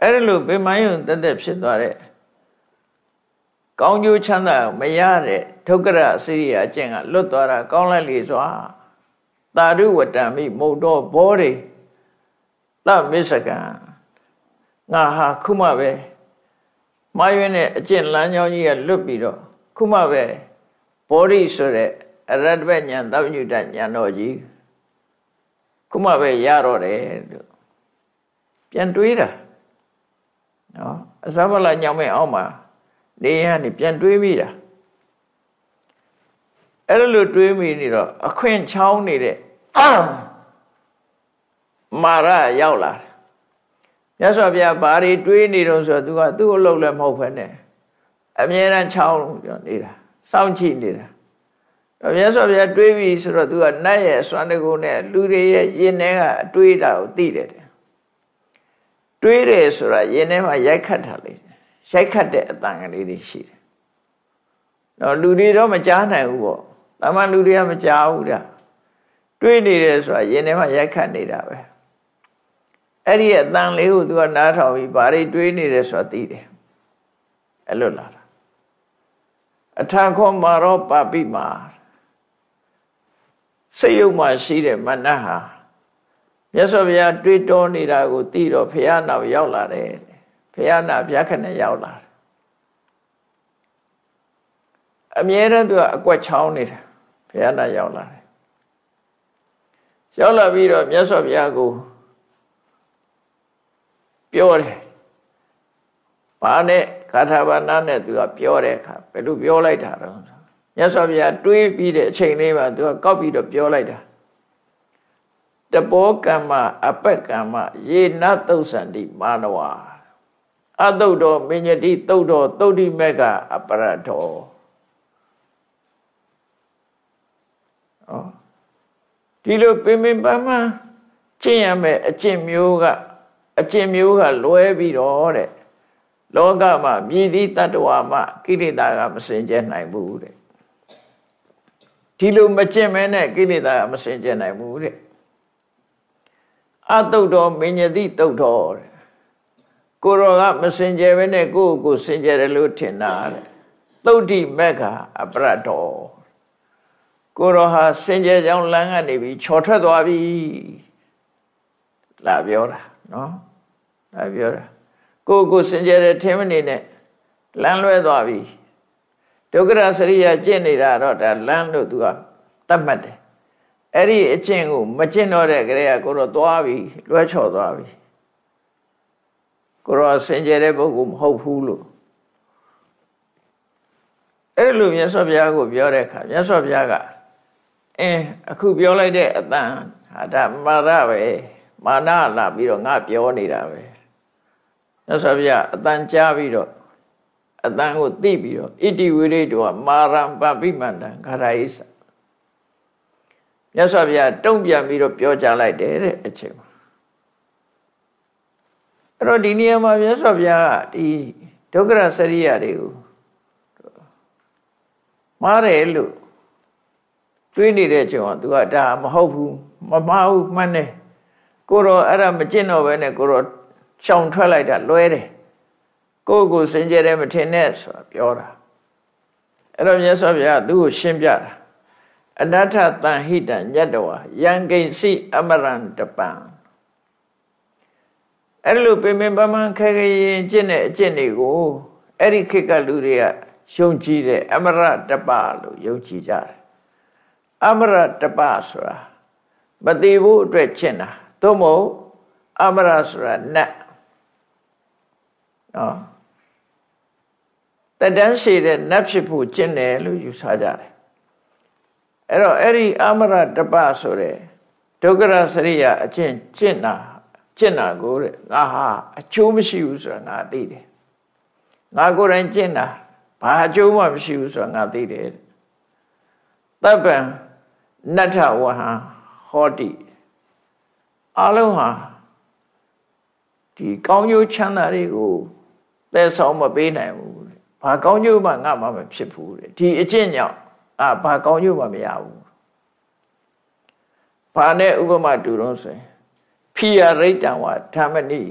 အဲ့ဒါလို့ပင်မယုံတက်တက်ဖြစ်သွားတဲ့ကောင်းကျိုးချမ်းသာမရတဲ့ဒုက္ခရအစိရိယအကျင့်ကလွတ်သွားတာကောင်းလိုက်လေစွာသာဓုဝတ္တမိမုတ်တော်ဘောတွေ သမစ္ဆကံငါဟာခုမှပဲမှားယွင်းတဲ့အကျင့်လမ်းကြောင်းကြီးကလွတ်ပြီးတော့ခုမှပဲဘောဓိဆိုတဲ့အရတ္တဘဉာဏ်သဗ္ဗညုတဉာဏ်တော်ကြီးခုမှပဲရတော့တယ်လို့ပြန်တွေးတာနော်အစဗလာညောင်မဲ့အောက်မှာနေရနေပြန်တွေးမိတာအဲ့လိုတွေးမိနေတော့အခွင့်ချောင်းနေတဲ့ မာရရောက်လာတယ်မြတ်စွာဘုရားဘာတွေတွေးနေတော့ဆိုတော့ तू ကသူ့အလုပ်လည်းမဟုတ်ဖ ೇನೆ အမြဲတမ်းချောင်းပြောနေတာစောင့်ကြည့်နေတာတော့မြတ်စွာဘုရားတွေးပြီဆိုတော့ तू ကနတ်ရဲ့စွမ်းတကူနဲ့လူတွေရဲ့ရင်ထဲကအတွေးတာကိုသိတယ်တွေးတယ်ဆိုတာရင်ထဲမှာရိုက်ခတ်တာလေရိုက်ခတ်တဲ့အတန်ကလေးတွေရှိတယ်တော့လူတွေတော့မကြားနိုင်ဘူးပေါ့တာမန်လူတွေကမကြားဘူးတဲ့တွေးနေတယ်ဆိုတာရင်ထဲမှာရိုက်ခတ်နေတာပဲ အဲ့ဒီအတန်လေးကိုသူကနားထောင်ပြီးဘာတွေတွေးနေတယ်ဆိုတာသိတယ်အဲ့လိုလာတာအထာခောမာရောပါပိမာစိတ်ယုံမှရှိတဲ့မနတ်ဟာမြတ်စွာဘုရားတွေးတောနေတာကိုသိတော့ဘုရားနောက်ရောက်လာတယ်ဘုရားနာဗျာခနဲ့ရောက်လာတယ်အမြဲတမ်းသူကအကွက်ချောင်းနေတာဘုရားနာရောက်လာတယ်ရောက်လာပြီးတော့မြတ်စွာဘုရားကို ပြောတယ်ဘာနဲ့ခါထာဘာနာနဲ့သူကပြောတဲ့အခါဘယ်လိုပြောလိုက်တာတော့မြတ်စွာဘုရားတွေးပြီးတဲ့အချိန်လေးမှာသူကကောက်ပြီးတော့ပြောလိုက်တာတဘောကမ္မအပက်ကမ္မယေနသုတ်စန္တိမာနဝအတုတ်တော်မညတိတုတ်တော်သုတ်တိမက်ကအပရတော်ဩဒီလိုပင်ပင်ပန်းပန်းကျင့်ရမယ်အကျင့်မျိုးက အကျင့်မျိုးကလွဲပြီးတော့တဲ့လောကမှာမြည်သည့်တ attva မှာကိလေသာကမစင်ကြဲနိုင်ဘူးတဲ့ဒီလိုမကျင့်မဲနဲ့ကိလေသာကမစင်ကြဲနိုင်ဘူးတဲ့အတုတ်တော်မင်းညတိတုတ်တော်တဲ့ကိုရောကမစင်ကြဲပဲနဲ့ကိုယ့်ကိုယ်စင်ကြဲတယ်လို့ထင်တာတဲ့သုတ်တိမက်ကအပရတော်ကိုရောဟာစင်ကြဲကြောင်းလမ်းကနေပြီးချော်ထွက်သွားပြီလာပြောတာနော် လာပြောတာကိုကိုစင်ကြယ်တဲ့ထင်းမနေနဲ့လမ်းလွဲသွားပြီဒုက္ခရစရိယကျင့်နေတာတော့ဒါလမ်းလို့သူကတတ်မှတ်တယ်အဲ့ဒီအကျင့်ကိုမကျင့်တော့တဲ့ကလေးကကိုတော့သွားပြီလွဲချော်သွားပြီကိုတော့စင်ကြယ်တဲ့ပုဂ္ဂိုလ်မဟုတ်ဘူးလို့အဲ့လိုမြတ်စွာဘုရားကိုပြောတဲ့အခါမြတ်စွာဘုရားကအင်းအခုပြောလိုက်တဲ့အတန်ဟာဒါမာရပဲမာနလာပြီးတော့ငါပြောနေတာပဲ မြတ်စွာဘုရားအတန်ကြားပြီးတော့အတန်ကိုသိပြီးတော့ဣတိဝိရိတောမာရံပပိမန္တံခရာဣသမြတ်စွာဘုရားတုံ့ပြန်ပြီးတော့ပြောကြားလိုက်တယ်တဲ့အချိန်မှာအဲ့တော့ဒီနေရာမှာမြတ်စွာဘုရားကဒီဒုက္ခရစရိယတွေကိုမားတယ်လို့တွေးနေတဲ့အချိန်မှာ तू ကဒါမဟုတ်ဘူးမမှားဘူးမှန်တယ်ကိုတော့အဲ့ဒါမကျင့်တော့ဘဲနဲ့ကိုတော့ ရှောင်ထွက်လိုက်တာလွဲတယ်ကိုယ့်ကိုစင်ကြယ်တယ်မထင်နဲ့ဆိုတာပြောတာအဲ့တော့မြတ်စွာဘုရားသူ့ကိုရှင်းပြတာအနတ္ထတန်ဟိတံညတဝယံကိစီအမရံတပံအဲ့လိုပင်ပင်ပန်းပန်းခဲခဲရင်ကျင့်တဲ့အကျင့်တွေကိုအဲ့ဒီခေတ်ကလူတွေကယုံကြည်တယ်အမရတပလို့ယုံကြည်ကြတယ်အမရတပဆိုတာမသေးဘူးအတွက်ကျင့်တာသို့မဟုတ်အမရဆိုတာနတ် နော်တတန်းရှိတဲ့နတ်ဖြစ်ဖို့ကျင့်တယ်လို့ယူဆကြတယ်အဲ့တော့အဲ့ဒီအမရတပဆိုတဲ့ဒုက္ခရစရိယအကျင့်ကျင့်တာကျင့်တာကိုတဲ့ငါဟာအကျိုးမရှိဘူးဆိုတာငါသိတယ်ငါကိုယ်တိုင်ကျင့်တာဘာအကျိုးမှမရှိဘူးဆိုတာငါသိတယ်တပ္ပံနတ္ထဝဟံဟောတိအလုံးဟာဒီကောင်းကျိုးချမ်းသာတွေကို သယ်ဆောင်မပေးနိုင်ဘူးဘာကောင်းကျိုးမှငါမှမဖြစ်ဘူးတဲ့ဒီအကျင့်ကြောင့်အာဘာကောင်းကျိုးမှမရဘူးဘာနဲ့ဥပမာတူတော့ဆိုရင်ဖိယရိတ်တံဝဓမ္မနိ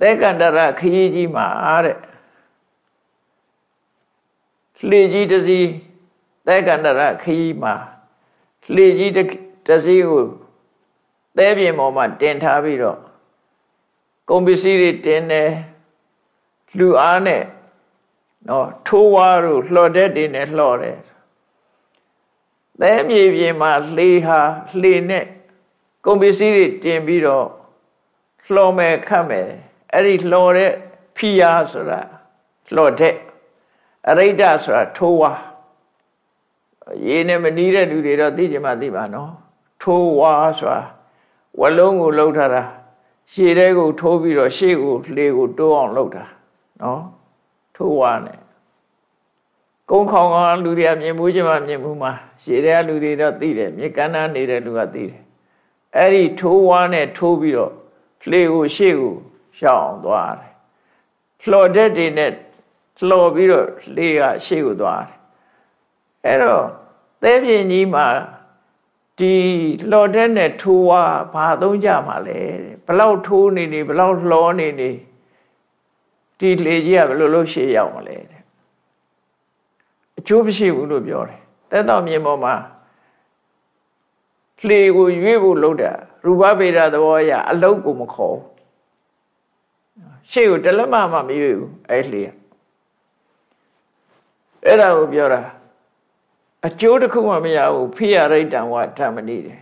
သဲကန္တရခရီးကြီးမှာတဲ့လှေကြီးတစ်စီးသဲကန္တရခရီးမှာလှေကြီးတစ်စီးကိုသဲပြင်ပေါ်မှာတင်ထားပြီးတော့ ကုန်ပစ္စည်းတွေတင်တယ်လူအားနဲ့နော်ထိုးဝါးတို့လှော်တဲ့တွေနဲ့လှော်တယ်သဲမြေပြင်မှာလှေဟာလှေနဲ့ကုန်ပစ္စည်းတွေတင်ပြီးတော့လှော်မယ်ခတ်မယ်အဲ့ဒီလှော်တဲ့ဖီယာဆိုတာလှော်တဲ့အရိဒ္ဓဆိုတာထိုးဝါရေနဲ့မနီးတဲ့လူတွေတော့သိကြမှာသိပါနော်ထိုးဝါဆိုတာဝလုံးကိုလှုပ်ထားတာ ရှေ့တဲကိုထိုးပြီးတော့ရှေ့ကိုလှေကိုတိုးအောင်လှုပ်တာနော်ထိုးဝါနဲ့ကုန်းခေါင်ကလူတွေကမြင်မှုချင်းမှမြင်မှုမှာရှေ့တဲလူတွေတော့သိတယ်မြေကမ်းနားနေတဲ့လူကသိတယ်အဲ့ဒီထိုးဝါနဲ့ထိုးပြီးတော့လှေကိုရှေ့ကိုရှောင်အောင်သွားတယ်လှော်တဲ့တွေနဲ့လှော်ပြီးတော့လှေကရှေ့ကိုသွားတယ်အဲ့တော့သဲပြင်းကြီးမှာ ဒီလှော်တဲ့နဲ့ထိုးဝါဘာသုံးကြမှာလဲဘလောက်ထိုးနေနေဘလောက်လှော်နေနေဒီလေကြီးကဘယ်လိုလုပ်ရှေ့ရောက်မလဲအကျိုးမရှိဘူးလို့ပြောတယ်တဲ့တော့မြေပေါ်မှာလှေကိုရွေးဖို့လုပ်တာရူပဗေဒသဘောအရအလုတ်ကိုမခေါ်ရှေ့ကိုတလက်မမှမရွေးဘူးအဲ့လှေကအဲ့ဒါကိုပြောတာ အကျိုးတစ်ခုမှမရဘူးဖိယရိတ်တံဝဓမ္မနိတယ်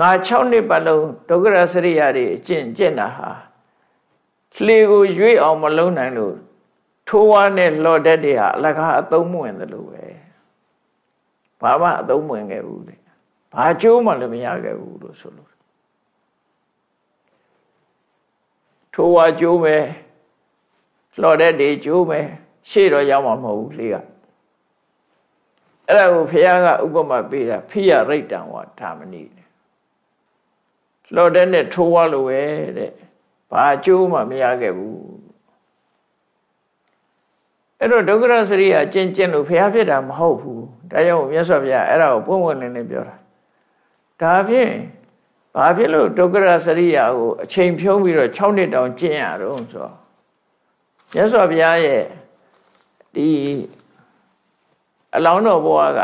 ငါ6နှစ်ပတ်လုံးဒုက္ခရစရိယာတွေအကျင့်ကျင့်တာဟာလှေကိုရွေ့အောင်မလုံးနိုင်လို့ထိုးဝါးနဲ့လှော်တက်တွေဟာအလကားအသုံးမဝင်သလိုပဲဘာမှအသုံးမဝင်ခဲ့ဘူးလေဘာကျိုးမှလည်းမရခဲ့ဘူးလို့ဆိုလို့ထိုးဝါးကျိုးမယ်လှော်တက်တွေကျိုးမယ်ရှေ့တော့ရောက်မှာမဟုတ်ဘူးလေက အဲ့ဒါကိုဖះကဥပမာပေးတာဖိယရိတ်တံဝါဓမ္မနိလှော်တက်နဲ့ထိုးဝါးလို့ပဲတဲ့ဘာအကျိုးမှမရခဲ့ဘူးအဲ့တော့ဒုက္ခရစရိယာကျင့်ကျင့်လို့ဖះဖြစ်တာမဟုတ်ဘူးဒါကြောင့်မြတ်စွာဘုရားအဲ့ဒါကိုပွင့်ပွင့်လင်းလင်းပြောတာဒါဖြင့်ဘာဖြစ်လို့ဒုက္ခရစရိယာကိုအချိန်ဖြုံးပြီးတော့6နှစ်တောင်ကျင့်ရတော့ဆိုတော့မြတ်စွာဘုရားရဲ့ဒီ အလောင်းတော်ဘဝက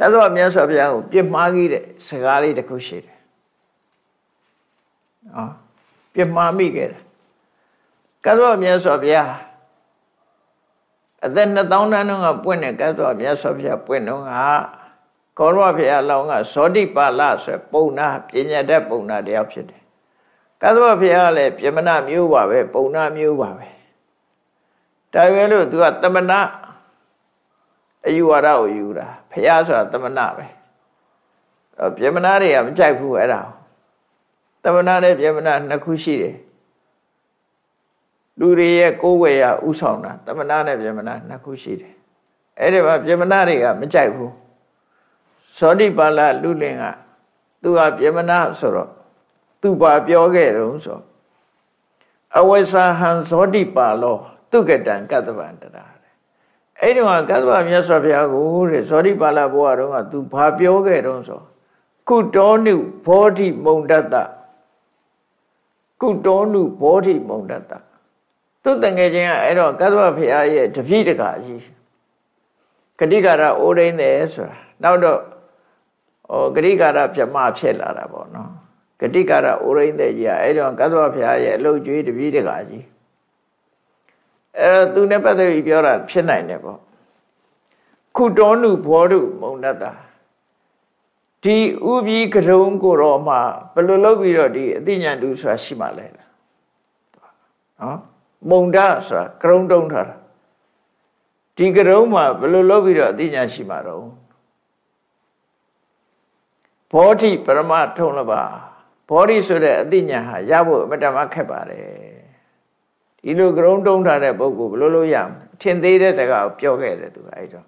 ကသောမြတ်စွာဘုရားကိုပြစ်မှားကြီးတဲ့စကားလေးတစ်ခုရှိတယ်နော်ပြစ်မှားမိခဲ့တယ်ကသောမြတ်စွာဘုရားအသက်2000တန်းတုန်းကပွင့်တဲ့ကသောမြတ်စွာဘုရားပွင့်တော့ကကောရမဘုရားလောင်းကဇောတိပါဠဆိုပုံနာပညာတတ်ပုံနာတယောက်ဖြစ်တယ်ကသောဘုရားလည်းပြမနာမျိုးပါပဲပုံနာမျိုးပါပဲ ဒါပဲလို့သူကတမနာအယူဝါဒကိုယူတာဘုရားဆိုတာတမနာပဲအဲ့ပြမနာတွေကမကြိုက်ဘူးအဲ့ဒါတမနာနဲ့ပြမနာနှစ်ခုရှိတယ်လူတွေရဲ့ကိုယ်ဝေရဥဆောင်တာတမနာနဲ့ပြမနာနှစ်ခုရှိတယ်အဲ့ဒီမှာပြမနာတွေကမကြိုက်ဘူးသောတိပါဠလူလင်ကသူကပြမနာဆိုတော့သူပါပြောခဲ့တုံးဆိုအဝိသဟံသောတိပါလော တုကတံကတ္တဗန္တရာအဲ့ဒီမှာကတ္တဗမြတ်စွာဘုရားကိုတဲ့ဇောတိပါဠဘုရားတော်ကသူဘာပြောခဲ့တုံးဆိုကုတောနုဘောဓိမုံတတ္တကုတောနုဘောဓိမုံတတ္တသူတငယ်ချင်းကအဲ့တော့ကတ္တဗဘုရားရဲ့တပိတကာကြီးဂတိကာရအိုးရင်းတယ်ဆိုတာနောက်တော့ဟောဂတိကာရပြမဖြစ်လာတာပေါ့နော်ဂတိကာရအိုးရင်းတဲ့ကြီးကအဲ့တော့ကတ္တဗဘုရားရဲ့အလုတ်ကျွေးတပိတကာကြီး အဲ့တော့သူနဲ့ပတ်သက်ပြီးပြောတာဖြစ်နိုင်တယ်ပေါ့ခုတောနုဘောဓုမုံတတ္တာဒီဥပြီးကရုံကိုတော့မှဘယ်လိုလုပ်ပြီးတော့ဒီအသိဉာဏ်တူဆိုတာရှိမှလဲနော်မုံဒဆိုတာကရုံတုံးထားတာဒီကရုံမှာဘယ်လိုလုပ်ပြီးတော့အသိဉာဏ်ရှိမှာတော့ဘောဓိပရမထုံးလပါဘောဓိဆိုတဲ့အသိဉာဏ်ဟာရဖို့အမတမခက်ပါတယ် ဒီလိုကရုံတုံးထားတဲ့ပုဂ္ဂိုလ်ဘယ်လိုလုပ်ရမလဲထင်သေးတဲ့စကားကိုပြောခဲ့တယ်သူအဲ့တော့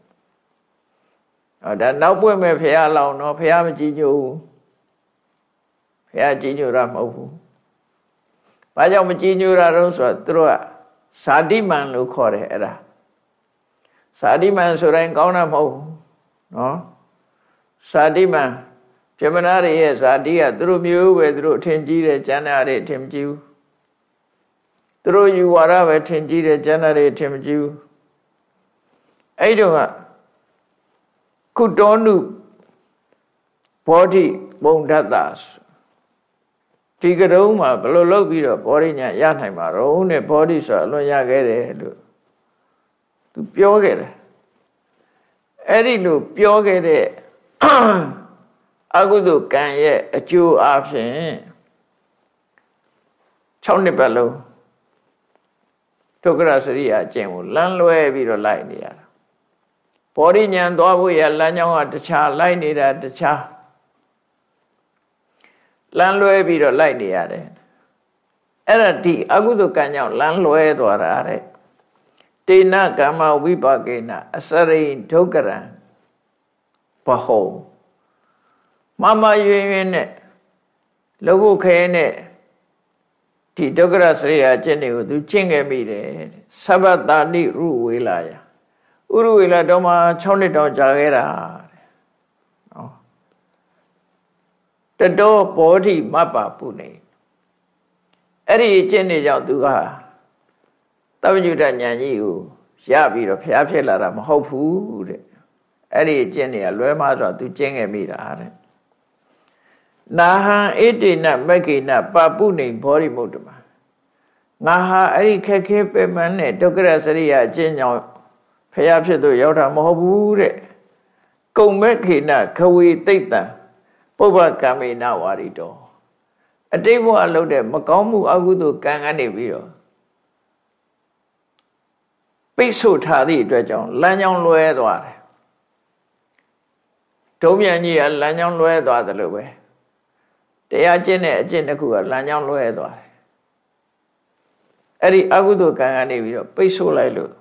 ဟောဒါနောက်ပွင့်မဲ့ဖះလောင်တော့ဖះမကြည်ညိုဘူးဖះကြည်ညိုတာမဟုတ်ဘူးဘာကြောင့်မကြည်ညိုတာတော့ဆိုတော့သူတို့ကဇာတိမန်လို့ခေါ်တယ်အဲ့ဒါဇာတိမန်ဆိုရင်ကောင်းတာမဟုတ်ဘူးနော်ဇာတိမန်ပြမနာတွေရဲ့ဇာတိကသူတို့မျိုးပဲသူတို့အထင်ကြီးတယ်ကျမ်းစာတွေအထင်မကြီးဘူး သူတို့ယူဝါဒပဲထင်ကြီးတယ်ကျမ်းစာတွေအထင်မကြီးဘူးအဲ့တော့ကကုတောနုဘောဓိဘုံဓတ္တဒီကရုံးမှာဘယ်လိုလုပ်ပြီးတော့ဘောဓိညာရနိုင်မှာတော့နဲ့ဘောဓိဆိုအလွန်ရခဲ့တယ်လို့သူပြောခဲ့တယ်အဲ့ဒီလိုပြောခဲ့တဲ့အကုသိုလ်ကံရဲ့အကျိုးအဖြစ်6နှစ်ပတ်လုံး ဒုက္ခရစရိယာအကျင့်ကိုလမ်းလွဲပြီးတော့လိုက်နေရတာဘောဓိဉာဏ်သွားဖို့ရလမ်းကြောင်းကတခြားလိုက်နေတာတခြားလမ်းလွဲပြီးတော့လိုက်နေရတယ်အဲ့ဒါဒီအကုသိုလ်ကံကြောင့်လမ်းလွဲသွားတာတဲ့တေနကမ္မဝိပါကေနအစရိဒုက္ကရံဘဟုံမမရွင်ရွင်နဲ့လောဘခဲနဲ့ ဒီဒုက္ခရစရိယာကျင့်တွေကိုသူကျင့်ခဲ့မိတယ်သဗ္ဗတာနိရုဝေလာယဥရဝေလာတော့မှ6နှစ်တောင်ကြာခဲ့တာနော်တတောဘောဓိမပ္ပါပုနေအဲ့ဒီကျင့်နေကြောင့်သူကသဗ္ဗညုတဉာဏ်ကြီးကိုရပြီးတော့ဖျားဖြစ်လာတာမဟုတ်ဘူးတဲ့အဲ့ဒီကျင့်နေကလွဲမှားဆိုတော့သူကျင့်ခဲ့မိတာတဲ့ နာဟံဣတိနမက္ကိနပပုနေဘောဓိမုတ္တမငါဟာအဲ့ဒီခက်ခဲပဲမှန်းနဲ့ဒုက္ခရစရိယအကျင့်ကြောင့်ဖះဖြစ်သူရောက်တာမဟုတ်ဘူးတဲ့ကုံမဲ့ခေနခဝေတိတ်တံပုဗ္ဗကံမေနဝါရီတော်အတိတ်ဘဝလုပ်တဲ့မကောင်းမှုအကုသိုလ်ကံကနေပြီးတော့ပိတ်ဆို့ထားသည့်အတွက်ကြောင့်လမ်းကြောင်းလွဲသွားတယ်ဒုံမြန်ကြီးကလမ်းကြောင်းလွဲသွားတယ်လို့ပဲ တရားကျင့်တဲ့အကျင့်တစ်ခုကလမ်းကြောင်းလွဲသွားတယ်အဲ့ဒီအကုသိုလ်ကံကနေပြီးတော့ပိတ်ဆို့လိုက်လို့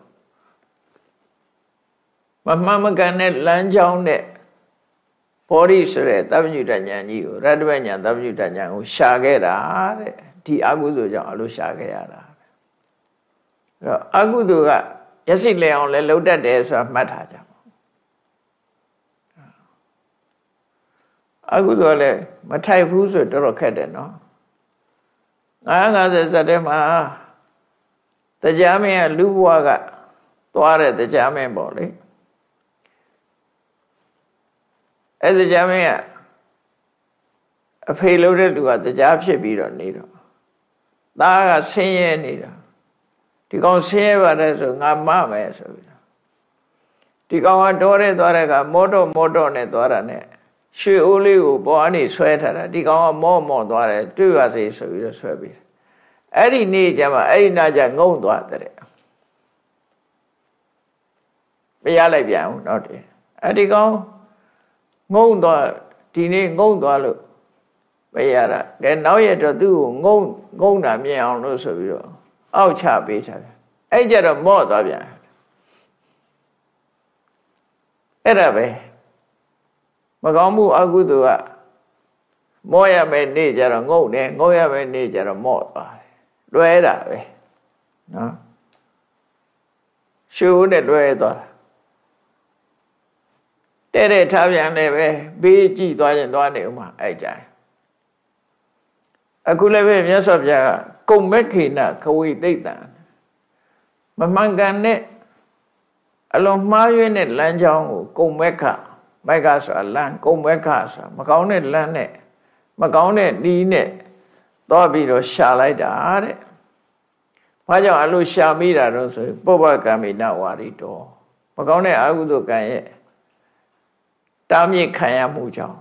မမှန်မကန်တဲ့လမ်းကြောင်းနဲ့ဘောဓိဆိုတဲ့သဗ္ဗညုတဉာဏ်ကြီးကိုရတ္တပညာသဗ္ဗညုတဉာဏ်ကိုရှာခဲ့တာတဲ့ဒီအကုသိုလ်ကြောင့်အလိုရှာခဲ့ရတာအဲ့တော့အကုသိုလ်ကရရှိလည်အောင်လည်းလှုပ်တတ်တယ်ဆိုတာမှတ်ထားကြပါ အကုသိုလ်လည်းမထိုက်ဘူးဆိုတော့တော်တော်ခက်တယ်နော်950ဇတ်ထဲမှာတရားမင်းကလူဘဝကသွားတဲ့တရားမင်းပေါ့လေအဲ့တရားမင်းကအဖေလို့တဲ့လူကတရားဖြစ်ပြီးတော့နေတော့သားကဆင်းရဲနေတာဒီကောင်ဆင်းရဲပါတယ်ဆိုငါမမယ်ဆိုပြီးဒီကောင်ကတော်ရဲသွားတဲ့ကမောတော့မောတော့နဲ့သွားတာနဲ့ ရွှေအိုးလေးကိုပေါ်အနေဆွဲထားတာဒီကောင်ကမောမောသွားတယ်တွေ့ပါစေဆိုပြီးတော့ဆွဲပြီးအဲ့ဒီနေ့ကျမှအဲ့ဒီနာကျငုံသွားတဲ့မရလိုက်ပြန်ဘူးတော့တယ်အဲ့ဒီကောင်ငုံသွားဒီနေ့ငုံသွားလို့မရတာကဲနောက်ရတော့သူ့ကိုငုံငုံတာမြင်အောင်လို့ဆိုပြီးတော့အောက်ချပေးထားတယ်အဲ့ကြတော့မော့သွားပြန်အဲ့ဒါပဲ မကောင်းမှုအကုသိုလ်ကမောရမယ်နေ့ကြတော့ငုံတယ်ငုံရမယ်နေ့ကြတော့မော့သွားတယ်လွဲတာပဲနော်ရှုနဲ့လွဲသွားတာတဲ့တဲ့ထားပြန်လည်းပဲဘေးကြည့်သွားရင်သွားနေဥမှာအဲ့ကြိုင်အခုလည်းပဲမြတ်စွာဘုရားကကုံမက်ခေနခဝိတိတ်တံမမှန်ကန်တဲ့အလွန်မှားယွင်းတဲ့လမ်းကြောင်းကိုကုံမက်ခ မိုက်ကဆိုတာလမ်းကုံမက်ခဆိုတာမကောင်းတဲ့လမ်းနဲ့မကောင်းတဲ့ဒီနဲ့သွားပြီးတော့ရှာလိုက်တာတဲ့။ဘာကြောင့်အလိုရှာမိတာတော့ဆိုပုပ္ပကံမိနဝါရီတော်မကောင်းတဲ့အကုသိုလ်ကံရဲ့တားမြစ်ခံရမှုကြောင့်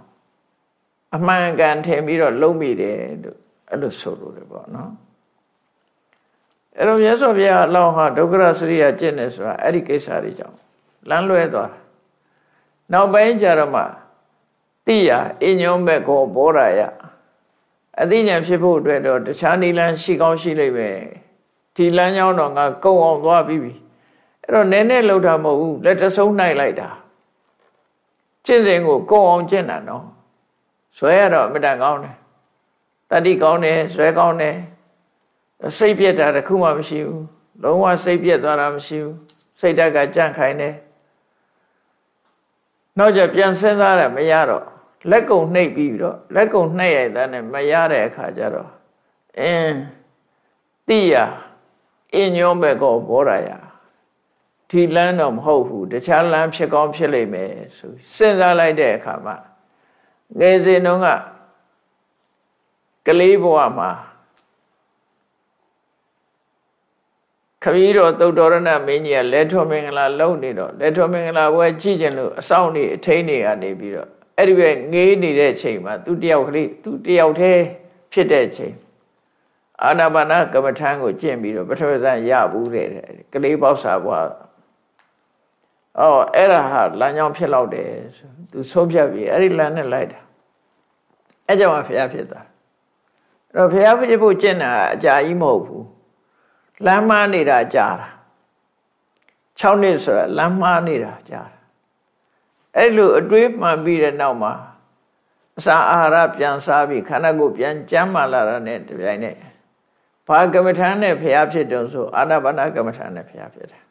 အမှန်ကန်ထင်ပြီးတော့လုံးမိတယ်လို့အဲ့လိုဆိုလိုတယ်ပေါ့နော်အဲ့တော့မြတ်စွာဘုရားအလောင်းဟာဒုက္ခရစရိယကျင့်နေဆိုတာအဲ့ဒီကိစ္စတွေကြောင့်လမ်းလွဲသွားတာ နောက်ပိုင်းကျတော့မှတိယအညုံမဲ့ကိုဘောရယအသိဉာဏ်ဖြစ်ဖို့အတွက်တော့တခြားနိလန်းရှိကောင်းရှိလိမ့်မယ်ဒီလမ်းကြောင်းတော့ငါကုံအောင်သွားပြီးပြီအဲ့တော့နည်းနည်းလောက်တာမဟုတ်ဘူးလက်တဆုံးနိုင်လိုက်တာကျင့်စဉ်ကိုကုံအောင်ကျင့်တာနော်ဇွဲရတော့အမြဲတမ်းကောင်းတယ်တတိကောင်းတယ်ဇွဲကောင်းတယ်စိတ်ပြက်တာတခုမှမရှိဘူးလုံးဝစိတ်ပြက်သွားတာမရှိဘူးစိတ်ဓာတ်ကကြန့်ခိုင်တယ် နောက်ကျပြန်စဉ်းစားရမရတော့လက်ကုံနှိပ်ပြီးတော့လက်ကုံနှိပ်ရိုက်တဲ့နဲ့မရတဲ့အခါကျတော့အင်းတိရအညောမဲ့ကောဘောရယာဒီလမ်းတော့မဟုတ်ဘူးတခြားလမ်းဖြစ်ကောင်းဖြစ်လိမ့်မယ်ဆိုစဉ်းစားလိုက်တဲ့အခါမှာငယ်စဉ်တုန်းကကလေးဘဝမှာ ခမည်းတော်သုတ်တော်ရဏမင်းကြီးကလက်ထောမင်္ဂလာလုံနေတော့လက်ထောမင်္ဂလာဘွယ်ကြည့်ကြလို့အဆောင်နေအထိန်နေကနေပြီးတော့အဲ့ဒီပဲငေးနေတဲ့ချိန်မှာသူတယောက်ကလေးသူတယောက်တည်းဖြစ်တဲ့ချိန်အာနာပါနာကမ္မထံကိုကျင့်ပြီးတော့ပထမဇန်ရဘူးတဲ့ကလေးပေါက်စာဘွားအော်အဲ့ဒါဟာလမ်းကြောင်းဖြစ်တော့တယ်သူဆုံးဖြတ်ပြီးအဲ့ဒီလမ်းနဲ့လိုက်တာအဲ့ကြောင့်ဖះဖြစ်တာအဲ့တော့ဖះဖြစ်ဖို့ကျင့်တာအကြာကြီးမဟုတ်ဘူး လမ်းမနေတာကြာတာ6နှစ်ဆိုတာလမ်းမနေတာကြာတာအဲ့လိုအတွေးမှန်ပြီးတဲ့နောက်မှာအစာအာဟာရပြန်စားပြီးခန္ဓာကိုယ်ပြန်ကျမ်းမာလာတာနဲ့တပြိုင်နက်ဘာကမ္မထာနဲ့ဖျားဖြစ်တုံဆိုအာနာပါနာကမ္မထာနဲ့ဖျားဖြစ်တယ်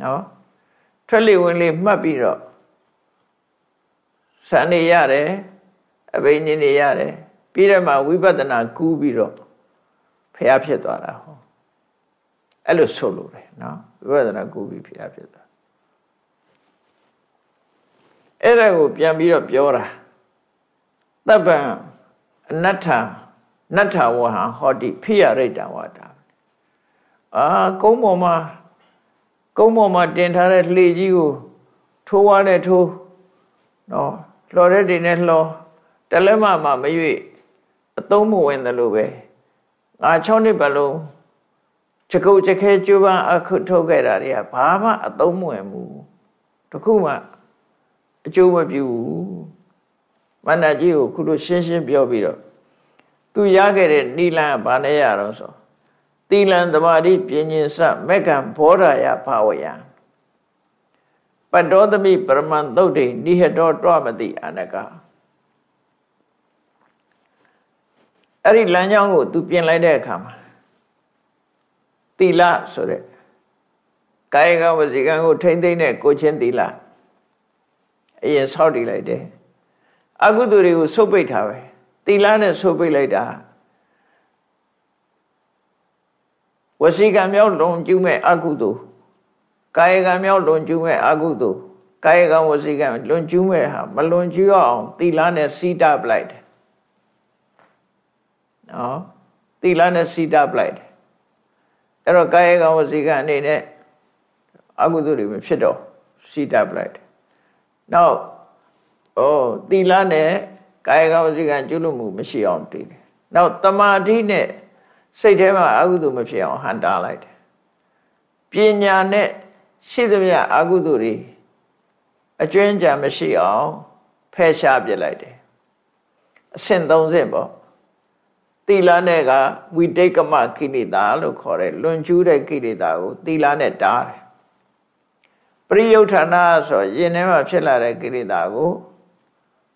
နော်ထွက်လေဝင်လေမှတ်ပြီးတော့စံနေရတယ်အဘိညာဉ်နေရတယ်ပြီးတော့မှဝိပဿနာကူးပြီးတော့ဖျားဖြစ်သွားတာဟော အဲ့လိုဆိုလို့တယ်နော်ဝိပဿနာကူးပြီးဖျားဖြစ်သွားအဲ့ဒါကိုပြန်ပြီးတော့ပြောတာတပ္ပံအနတ္ထနတ္ထဝဟံဟောတိဖိယရိတ္တဝါတာအာကုန်းပေါ်မှာကုန်းပေါ်မှာတင်ထားတဲ့လှေကြီးကိုထိုးဝါနဲ့ထိုးနော်လှော်တဲ့တင်နဲ့လှော်တလက်မမှမရွေ့အသုံးမဝင်တယ်လို့ပဲငါ6နှစ်ပတ်လုံး ချက်ကုတ်ချက်ခဲကြိုးပမ်းအခုထုတ်ခဲ့တာတွေကဘာမှအသုံးမဝင်ဘူးတခုမှအကျိုးမပြုဘူးမန္တကြီးကိုခုလိုရှင်းရှင်းပြောပြီးတော့သူရခဲ့တဲ့နိလန်ဘာနဲ့ရတော့ဆိုသီလံသမာဓိပညာစမက္ကံဘောဓာယဘာဝယံပတ္တောသမိပရမန်သုတ်တိနိဟတောတွမတိအနကအဲ့ဒီလမ်းကြောင်းကိုသူပြင်လိုက်တဲ့အခါမှာ သီလဆိုတဲ့ကာယကဝစီကံကိုထိမ့်သိမ့်တဲ့ကိုချင်းသီလအရင်ဆောက်တည်လိုက်တယ်အကုသိုလ်တွေကိုဆုတ်ပိတ်ထားပဲသီလနဲ့ဆုတ်ပိတ်လိုက်တာဝစီကံမြောက်လွန်ကျူးမဲ့အကုသိုလ်ကာယကံမြောက်လွန်ကျူးမဲ့အကုသိုလ်ကာယကံဝစီကံလွန်ကျူးမဲ့ဟာမလွန်ကျူးအောင်သီလနဲ့စီတာပလိုက်တယ်နော်သီလနဲ့စီတာပလိုက်တယ် အဲ့တော့ကာယကံဝစီကံအနေနဲ့အကုသိုလ်တွေမဖြစ်တော့စီတာပလိုက်တယ်နောက်ဩသီလနဲ့ကာယကံဝစီကံကျွလို့မှုမရှိအောင်တည်တယ်နောက်တမာတိနဲ့စိတ်ထဲမှာအကုသိုလ်မဖြစ်အောင်ဟန်တာလိုက်တယ်ပညာနဲ့ရှိသမျှအကုသိုလ်တွေအကျွင်းကြံမရှိအောင်ဖယ်ရှားပြလိုက်တယ်အဆင့်30ပေါ့ သီလနဲ့ကဝိတိတ်ကမကိလေသာလို့ခေါ်တယ်လွန်ကျူးတဲ့ကိလေသာကိုသီလနဲ့တားတယ်ပရိယုဌာဏဆိုရင်ထဲမှာဖြစ်လာတဲ့ကိလေသာကို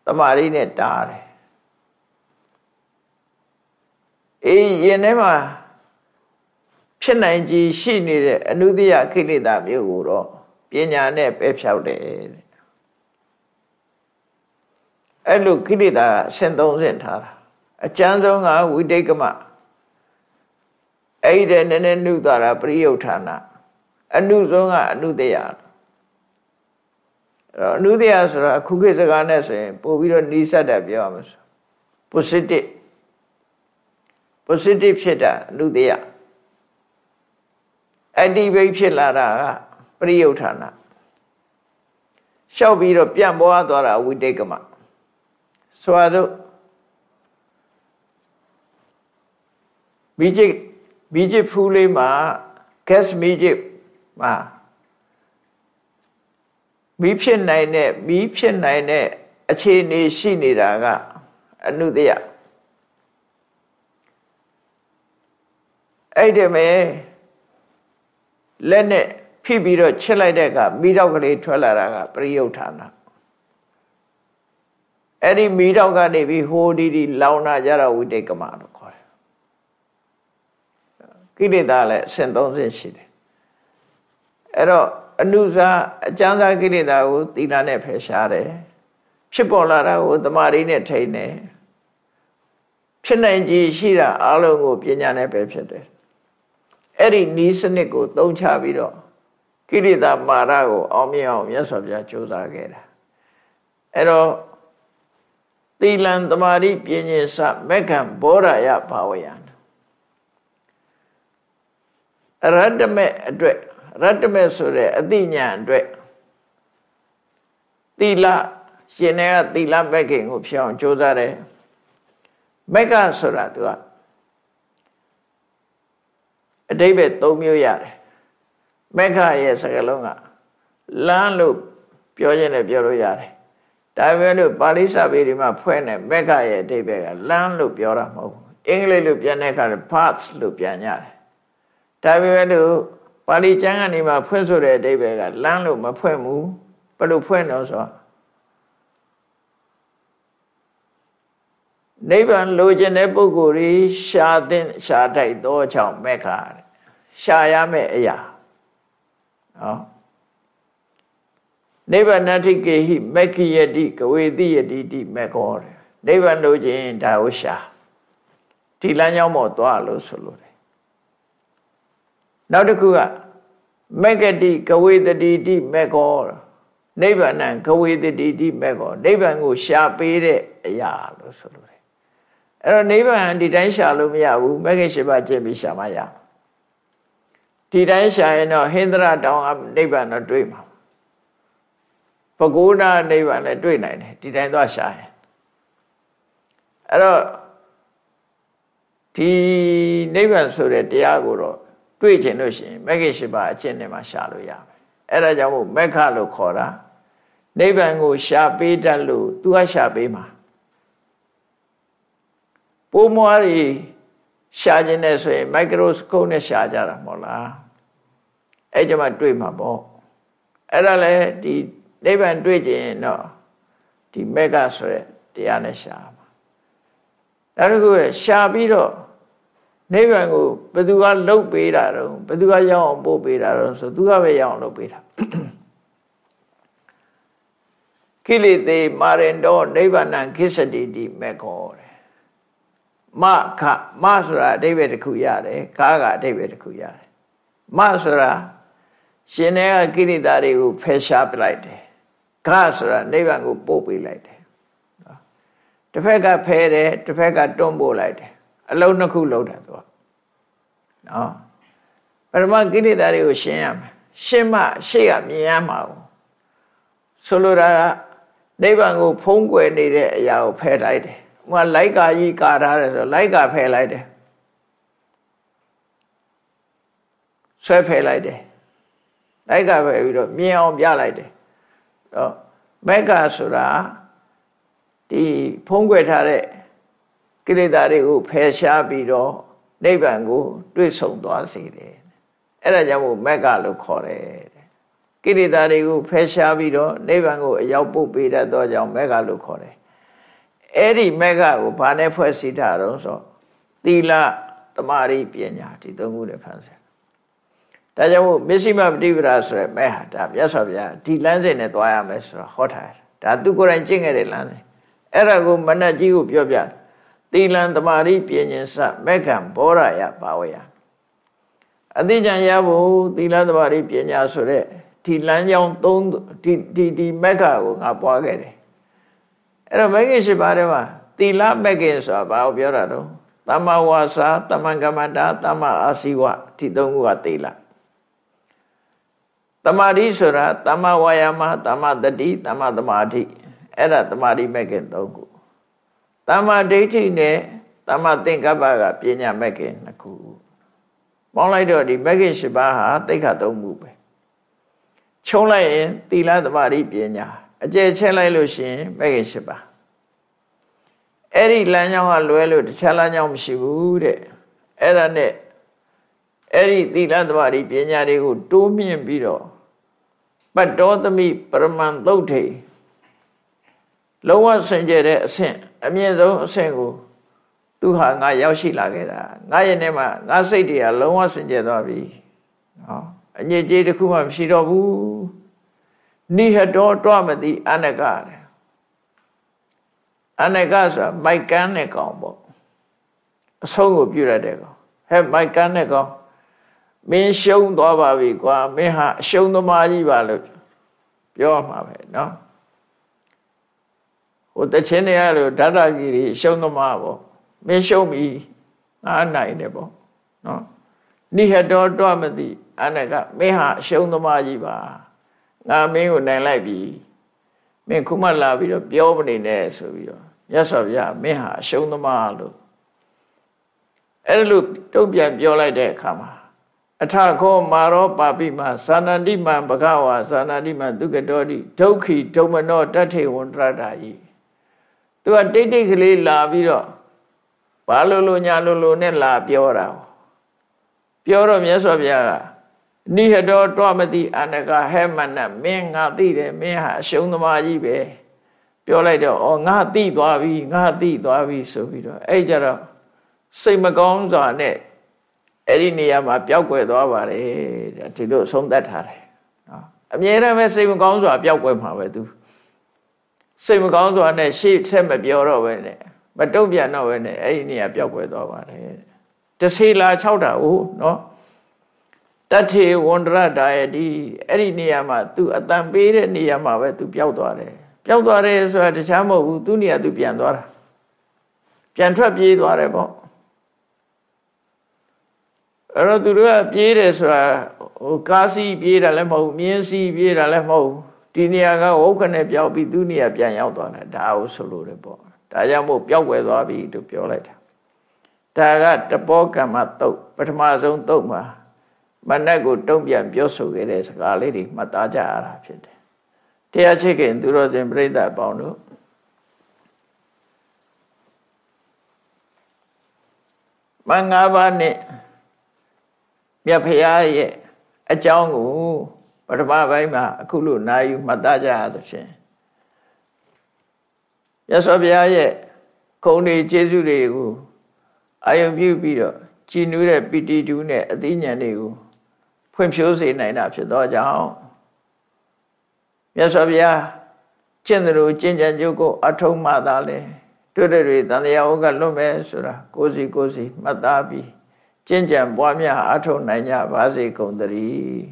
တမာရီနဲ့တားတယ်အေးရင်ထဲမှာဖြစ်နိုင်ကြီးရှိနေတဲ့အနုတ္တိယခိလေသာမျိုးကိုတော့ပညာနဲ့ပဲဖြောက်တယ်တဲ့အဲ့လိုခိလေသာအဆင့်30ထားတာ အကျမ်းဆုံးကဝိတိတ်ကမအဲ့ဒီနည်းနည်းနှုတ်တာပရိယုဌာဏအနုဆုံးကအနုတ္တိယအဲ့တော့အနုတ္တိယဆိုတာခုခေတ်စကားနဲ့ဆိုရင်ပို့ပြီးတော့နီးစပ်တယ်ပြောရမှာဆို positive positive ဖြစ်တာအနုတ္တယအတ္တိဘိဖြစ်လာတာကပရိယုဌာဏလျှောက်ပြီးတော့ပြန့်ပွားသွားတာဝိတိတ်ကမဆိုပါစို့ ဘီဂျစ်ဘီဂျစ်ဖူးလေးမှာ gas မီဂျစ်မှာမီးဖြစ်နိုင်တဲ့မီးဖြစ်နိုင်တဲ့အခြေအနေရှိနေတာကအနုတ္တယအဲ့ဒီမဲ့လက်နဲ့ဖိပြီးတော့ချစ်လိုက်တဲ့ကမိတော့ကလေးထွက်လာတာကပရိယုဌာဏအဲ့ဒီမိတော့ကနေပြီးဟိုဒီဒီလောင်နာကြတော့ဝိတေကမလို့ခေါ်တယ် ကိလေသာလည်းအဆင့်30ရှိတယ်အဲ့တော့အနုစာအကျမ်းစာကိလေသာကိုသီလနဲ့ဖယ်ရှားတယ်ဖြစ်ပေါ်လာတာကိုတမာရီနဲ့ထိန်းတယ်ဖြစ်နိုင်ကြရှိတာအလုံးကိုပညာနဲ့ပဲဖြစ်တယ်အဲ့ဒီနီးစနစ်ကိုသုံးချပြီးတော့ကိရိတာမာရကိုအောင်မြင်အောင်မြတ်စွာဘုရားကြိုးစားခဲ့တာအဲ့တော့သီလံတမာတိပညာစမက္ခံဘောဓာယဘာဝယံ ရတ္တမေအတွက်ရတ္တမေဆိုတဲ့အသိဉာဏ်အတွက်သီလရှင်တဲ့ကသီလမက္ခင်ကိုဖြစ်အောင်ကြိုးစားတယ်မက္ခဆိုတာသူကအတိဘယ်၃မျိုးရတယ်မက္ခရဲ့စကားလုံးကလမ်းလို့ပြောခြင်းနဲ့ပြောလို့ရတယ်ဒါပေမဲ့လို့ပါဠိစာပေတွေမှာဖွဲ့နေမက္ခရဲ့အတိဘယ်ကလမ်းလို့ပြောတာမဟုတ်ဘူးအင်္ဂလိပ်လို့ပြန်တဲ့အခါ path လို့ပြန်ကြတယ် ဒါပေမဲ့လို့ပါဠိကျမ်းကနေမှဖွင့်ဆိုတဲ့အတိဘယ်ကလမ်းလို့မဖွင့်ဘူးဘယ်လိုဖွင့်တော့ဆိုနိဗ္ဗာန်လိုချင်တဲ့ပုဂ္ဂိုလ်ကြီးရှားတဲ့ရှားတိုက်သောကြောင့်မက်ခါရှားရမယ့်အရာနော်နိဗ္ဗာန်တိကေဟိမက္ခိယတိကဝေတိယတိတိမကောတဲ့နိဗ္ဗာန်လိုချင်ဒါကိုရှားဒီလမ်းကြောင်းပေါ်သွားလို့ဆိုလို့တယ် နောက်တစ်ခုကမက္ကတိကဝေတတိတိမကောနိဗ္ဗာန်ကဝေတတိတိမကောနိဗ္ဗာန်ကိုရှားပေးတဲ့အရာလို့ဆိုလို့အဲ့တော့နိဗ္ဗာန်ဒီတိုင်းရှာလို့မရဘူးမဂ္ဂင်၈ပါးကျင့်ပြီးရှာမှရဒီတိုင်းရှာရင်တော့ဟိန္ဒရာတောင်နိဗ္ဗာန်တော့တွေ့မှာပဂုဏနိဗ္ဗာန်လည်းတွေ့နိုင်တယ်ဒီတိုင်းသွားရှာရင်အဲ့တော့ဒီနိဗ္ဗာန်ဆိုတဲ့တရားကိုတော့ တွေ့ကျင်လို့ရှိရင်မဂ္ဂင်၈ပါးအကျင့်နဲ့မှရှာလို့ရမယ်အဲ့ဒါကြောင့်မို့မက္ခလို့ခေါ်တာနိဗ္ဗာန်ကိုရှာပေးတတ်လို့ तू ကရှာပေးမှာပိုးမွားတွေရှာခြင်းနဲ့ဆိုရင်မိုက်ခရိုစကုပ်နဲ့ရှာကြတာမဟုတ်လားအဲ့ကြမှာတွေ့မှာပေါ့အဲ့ဒါလည်းဒီနိဗ္ဗာန်တွေ့ခြင်းတော့ဒီမက္ခဆိုတဲ့တရားနဲ့ရှာမှာဒါတခုပဲရှာပြီးတော့ နိဗ္ဗာန်ကိုဘယ်သူကလှုပ်ပေးတာတော့ဘယ်သူကရောက်အောင်ပို့ပေးတာတော့ဆိုသူကပဲရောက်အောင်လုပ်ပေးတာကိလေသေမာရင်တော့နိဗ္ဗာန်ခိစ္စတိတိမေခောတဲ့မခမဆိုတာအဓိပ္ပာယ်တစ်ခုရတယ်ကားကအဓိပ္ပာယ်တစ်ခုရတယ်မဆိုတာရှင်တဲ့ကကိရိတာတွေကိုဖယ်ရှားပလိုက်တယ်ခဆိုတာနိဗ္ဗာန်ကိုပို့ပေးလိုက်တယ်တစ်ဖက်ကဖယ်တယ်တစ်ဖက်ကတွန်းပို့လိုက်တယ် အလုံးနှစ်ခုလုံးတာသူကနော်ပရမကိလေသာတွေကိုရှင်းရမယ်ရှင်းမှရှေ့ကမြင်ရမှာကိုဆိုလိုတာကနိဗ္ဗာန်ကိုဖုံးကွယ်နေတဲ့အရာကိုဖယ်လိုက်တယ်ဥမာလိုက်ကာကြီးကာထားတယ်ဆိုလိုက်ကာဖယ်လိုက်တယ်ဆွဲဖယ်လိုက်တယ်လိုက်ကဖယ်ပြီးတော့မြင်အောင်ပြလိုက်တယ်တော့မက်ကဆိုတာဒီဖုံးကွယ်ထားတဲ့ ကိလေသာတွေကိုဖယ်ရှားပြီးတော့နိဗ္ဗာန်ကို တွေ့ဆုံသွားစေတယ်အဲ့ဒါကြောင့်မို့မက်ကလို့ခေါ်တယ်ကိလေသာတွေကိုဖယ်ရှားပြီးတော့နိဗ္ဗာန်ကိုအရောက်ပို့ပေးတတ်သောကြောင့်မက်ကလို့ခေါ်တယ်အဲ့ဒီမက်ကကိုဘာနဲ့ဖွဲ့စည်းထားတော့ဆိုသီလတမာရိပညာဒီသုံးခုနဲ့ဖန်ဆင်းဒါကြောင့်မို့မစ္စည်းမပฏิပဒါဆိုရယ်မဲ့ဟာဒါမြတ်စွာဘုရားဒီလမ်းစဉ်နဲ့သွားရမယ်ဆိုတော့ဟောထားတယ်ဒါသူကိုယ်တိုင်ကျင့်ခဲ့တဲ့လမ်းစဉ်အဲ့ဒါကိုမနတ်ကြီးကိုပြောပြတယ် သီလံတမာရိပညာစမက္ခံဘောရယဘာဝယအသိဉာဏ်ရဖို့သီလတမာရိပညာဆိုတဲ့ဒီလမ်းကြောင်းသုံးဒီဒီဒီမက္ခကိုငါပွားခဲ့တယ်အဲ့တော့မဂ္ဂင်ရှိပါးထဲမှာသီလမဂ္ဂင်ဆိုတာဘာကိုပြောတာတော့တမ္မာဝါစာတမ္မာကမ္မတာတမ္မာအာစီဝဒီသုံးခုကသီလတမာတိဆိုတာတမ္မာဝါယာမတမ္မာတတိတမ္မာသမာဓိအဲ့ဒါတမာတိမဂ္ဂင်သုံးခု တမ္မာဒိဋ္ဌိနဲ့တမ္မာသင်္ကပ္ပကပညာမဂ္ဂင်နှစ်ခုပေါင်းလိုက်တော့ဒီမဂ္ဂင်၈ပါးဟာသိက္ခာသုံးမှုပဲခြုံလိုက်ရင်သီလသမာဓိပညာအကျယ်ချဲလိုက်လို့ရှိရင်မဂ္ဂင်၈ပါးအဲ့ဒီလမ်းကြောင်းကလွဲလို့တခြားလမ်းကြောင်းမရှိဘူးတဲ့အဲ့ဒါနဲ့အဲ့ဒီသီလသမာဓိပညာတွေကိုတိုးမြင့်ပြီးတော့ပတ္တောသမိပရမန်သုတ်ထေလုံးဝစင်ကြယ်တဲ့အဆင့် အမြင့်ဆုံးအဆင့်ကိုသူဟာငါရောက်ရှိလာခဲ့တာငါရဲ့ထဲမှာငါစိတ်တွေကလုံးဝစင်ကြယ်သွားပြီနော်အညစ်အကြေးတစ်ခုမှမရှိတော့ဘူးနိဟတောတွမသိအနကတဲ့အနကဆိုတာမိုက်ကန်းနဲ့ကောင်ပေါ့အဆုံးကိုပြုရတဲ့ကောင်ဟဲ့မိုက်ကန်းနဲ့ကောင်မင်းရှုံးသွားပါပြီကွာမင်းဟာအရှုံးသမားကြီးပါလို့ပြောမှာပဲเนาะ ဟိုတချင်းတွေရလို့ဓာတကြီးတွေရှုံးသမားပေါ့မင်းရှုံးပြီငါနိုင်တယ်ပေါ့နော်နိဟတောတွမသိအနကမင်းဟာရှုံးသမားကြီးပါငါမင်းကိုနိုင်လိုက်ပြီမင်းခုမှလာပြီးတော့ပြောမနေနဲ့ဆိုပြီးတော့မြတ်စွာဘုရားမင်းဟာရှုံးသမားလို့အဲ့လိုတုံ့ပြန်ပြောလိုက်တဲ့အခါမှာအထခောမာရောပါပိမသာနန္တိမံဘဂဝါသာနန္တိမံဒုက္ကတောတိဒုက္ခိဒုမနောတထေဝန္တရတာဤ သူကတိတ်တိတ်ကလေးလာပြီးတော့ဘာလို့လို့ညာလို့လို့နဲ့လာပြောတာပြောတော့မြတ်စွာဘုရားကနိဟတောတောမတိအနကဟဲမနမင်းငါသိတယ်မင်းဟာအရှုံးသမားကြီးပဲပြောလိုက်တော့ဩငါသိသွားပြီငါသိသွားပြီဆိုပြီးတော့အဲ့ကြတော့စိတ်မကောင်းစွာနဲ့အဲ့ဒီနေရာမှာပျောက်ကွယ်သွားပါတယ်ဒီလိုဆုံးသက်ထားတယ်နော်အမြဲတမ်းပဲစိတ်မကောင်းစွာပျောက်ကွယ်မှာပဲသူ စိတ်မကောင်းစွာနဲ့ရှေ့ဆက်မပြောတော့ပဲနဲ့မတုံ့ပြန်တော့ပဲနဲ့အဲ့ဒီနေရာပျောက်ကွယ်သွားပါတယ်တဆေလာ6တာဟုတ်နော်တထေဝန္ဒရတာရဲ့ဒီအဲ့ဒီနေရာမှာ तू အတန်ပေးတဲ့နေရာမှာပဲ तू ပျောက်သွားတယ်ပျောက်သွားတယ်ဆိုတာတခြားမဟုတ်ဘူးသူ့နေရာ तू ပြန်သွားတာပြန်ထွက်ပြေးသွားတယ်ပေါ့အဲ့တော့သူတို့ကပြေးတယ်ဆိုတာဟိုကားစီးပြေးတာလည်းမဟုတ်မြင်းစီးပြေးတာလည်းမဟုတ် ဒီနေရာကဝုတ်ခနဲ့ပြောက်ပြီးသူ့နေရာပြန်ရောက်သွားတာဒါကိုဆိုလိုတယ်ပေါ့ဒါကြောင့်မို့ပျောက်ွယ်သွားပြီလို့ပြောလိုက်တာဒါကတပောကမ္မတုတ်ပထမဆုံးတုတ်မှာမနက်ကိုတုံ့ပြန်ပြောဆိုခဲ့တဲ့စကားလေးတွေမှတ်သားကြရတာဖြစ်တယ်တရားချစ်ခင်သူတော်စင်ပြိဿအပေါင်းတို့မင်္ဂပါနဲ့မြတ်ဖရာရဲ့အကြောင်းကို ပထမပိုင်းမှာအခုလိုနာယူမှတ်သားကြရသဖြင့်ရသော်ဘုရားရဲ့ခုံတွေကျေးဇူးတွေကိုအာယုံပြုပြီးတော့ကြည်နူးတဲ့ပီတိတူးနဲ့အသိဉာဏ်တွေကိုဖွင့်ဖြိုးစေနိုင်တာဖြစ်သောကြောင့်မြတ်စွာဘုရားကျင့်တယ်လို့ကျင့်ကြံကြုတ်ကိုအထုံးမှသာလဲတွေ့တဲ့တွေတန်တရားဥကလွတ်မဲ့ဆိုတာကိုစီကိုစီမှတ်သားပြီးကျင့်ကြံပွားများအထုံးနိုင်ကြပါစေကုန်သတည်း